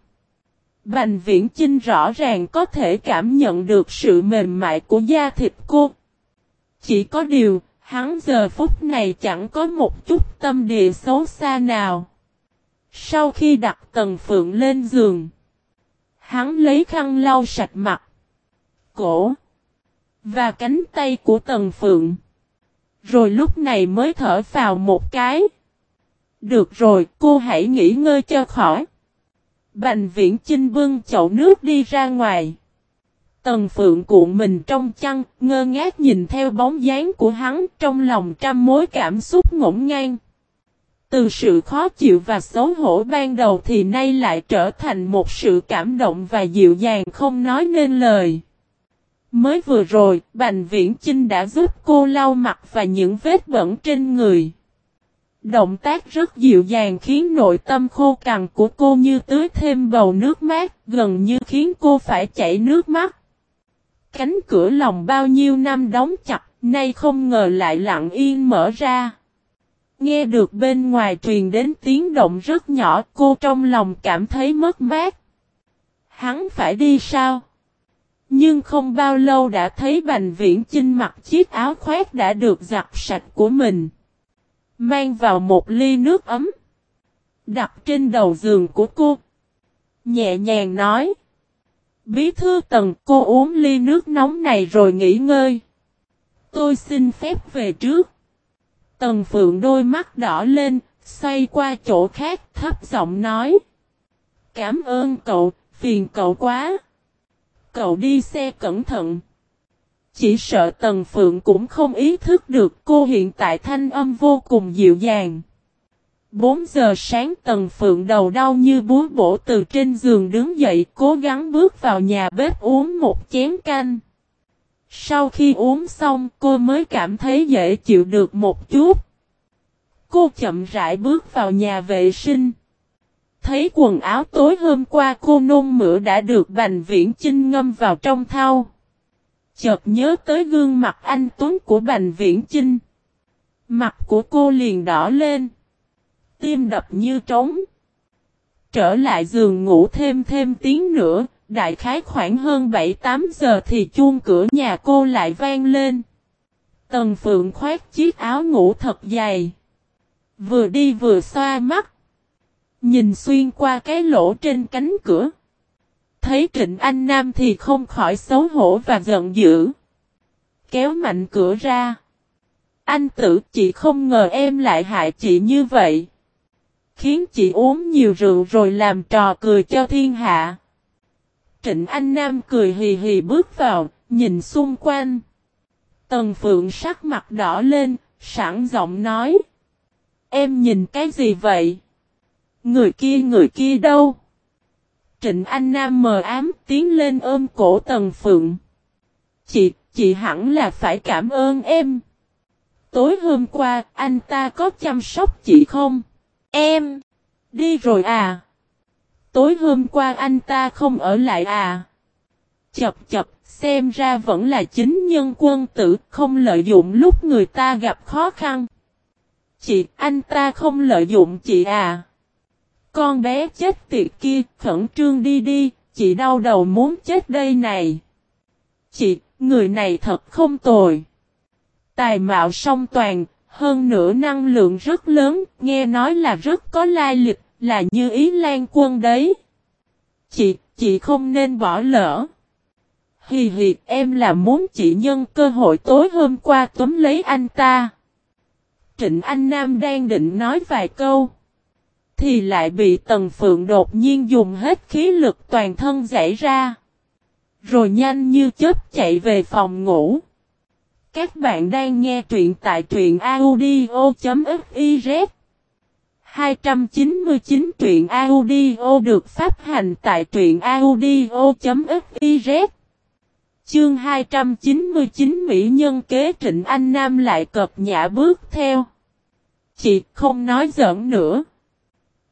Bành Viễn Chinh rõ ràng có thể cảm nhận được sự mềm mại của da thịt cô. Chỉ có điều, hắn giờ phút này chẳng có một chút tâm địa xấu xa nào. Sau khi đặt Tần Phượng lên giường, hắn lấy khăn lau sạch mặt, cổ và cánh tay của Tần Phượng. Rồi lúc này mới thở vào một cái. Được rồi, cô hãy nghỉ ngơi cho khỏi. Bành viễn chinh bưng chậu nước đi ra ngoài. Tần Phượng cuộn mình trong chăn, ngơ ngác nhìn theo bóng dáng của hắn trong lòng trăm mối cảm xúc ngổn ngang. Từ sự khó chịu và xấu hổ ban đầu thì nay lại trở thành một sự cảm động và dịu dàng không nói nên lời. Mới vừa rồi, Bành Viễn Chinh đã giúp cô lau mặt và những vết bẩn trên người. Động tác rất dịu dàng khiến nội tâm khô cằn của cô như tưới thêm bầu nước mát, gần như khiến cô phải chảy nước mắt. Cánh cửa lòng bao nhiêu năm đóng chặt, nay không ngờ lại lặng yên mở ra. Nghe được bên ngoài truyền đến tiếng động rất nhỏ, cô trong lòng cảm thấy mất mát. Hắn phải đi sao? Nhưng không bao lâu đã thấy Bành Viễn Chinh mặc chiếc áo khoác đã được giặt sạch của mình. Mang vào một ly nước ấm. Đặt trên đầu giường của cô. Nhẹ nhàng nói. Bí thư tần cô uống ly nước nóng này rồi nghỉ ngơi. Tôi xin phép về trước. Tần Phượng đôi mắt đỏ lên, xoay qua chỗ khác thấp giọng nói. Cảm ơn cậu, phiền cậu quá cậu đi xe cẩn thận. Chỉ sợ Tần Phượng cũng không ý thức được cô hiện tại thanh âm vô cùng dịu dàng. 4 giờ sáng Tần Phượng đầu đau như búa bổ từ trên giường đứng dậy, cố gắng bước vào nhà bếp uống một chén canh. Sau khi uống xong, cô mới cảm thấy dễ chịu được một chút. Cô chậm rãi bước vào nhà vệ sinh. Thấy quần áo tối hôm qua, cô nôn mửa đã được Bành Viễn Chinh ngâm vào trong thau. Chợt nhớ tới gương mặt anh Tuấn của Bành Viễn Chinh. Mặt của cô liền đỏ lên. Tim đập như trống. Trở lại giường ngủ thêm thêm tiếng nữa, đại khái khoảng hơn 7-8 giờ thì chuông cửa nhà cô lại vang lên. Tần Phượng khoét chiếc áo ngủ thật dày. Vừa đi vừa xoa mắt. Nhìn xuyên qua cái lỗ trên cánh cửa. Thấy Trịnh Anh Nam thì không khỏi xấu hổ và giận dữ. Kéo mạnh cửa ra. Anh tử chị không ngờ em lại hại chị như vậy. Khiến chị uống nhiều rượu rồi làm trò cười cho thiên hạ. Trịnh Anh Nam cười hì hì bước vào, nhìn xung quanh. Tần Phượng sắc mặt đỏ lên, sẵn giọng nói. Em nhìn cái gì vậy? Người kia người kia đâu? Trịnh Anh Nam mờ ám tiến lên ôm cổ Tần Phượng. Chị, chị hẳn là phải cảm ơn em. Tối hôm qua, anh ta có chăm sóc chị không? Em! Đi rồi à? Tối hôm qua anh ta không ở lại à? Chập chập, xem ra vẫn là chính nhân quân tử, không lợi dụng lúc người ta gặp khó khăn. Chị, anh ta không lợi dụng chị à? Con bé chết tiệt kia, khẩn trương đi đi, chị đau đầu muốn chết đây này. Chị, người này thật không tồi. Tài mạo song toàn, hơn nữa năng lượng rất lớn, nghe nói là rất có lai lịch, là như ý lan quân đấy. Chị, chị không nên bỏ lỡ. Hì hì, em là muốn chị nhân cơ hội tối hôm qua túm lấy anh ta. Trịnh Anh Nam đang định nói vài câu thì lại bị Tần Phượng đột nhiên dùng hết khí lực toàn thân giải ra. Rồi nhanh như chớp chạy về phòng ngủ. Các bạn đang nghe truyện tại truyện audio.fiz 299 truyện audio được phát hành tại truyện audio.fiz Chương 299 Mỹ nhân kế Trịnh Anh Nam lại cập nhã bước theo. Chị không nói giỡn nữa.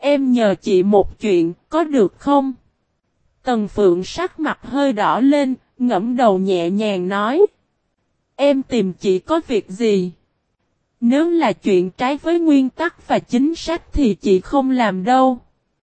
Em nhờ chị một chuyện, có được không? Tần Phượng sắc mặt hơi đỏ lên, ngẫm đầu nhẹ nhàng nói. Em tìm chị có việc gì? Nếu là chuyện trái với nguyên tắc và chính sách thì chị không làm đâu.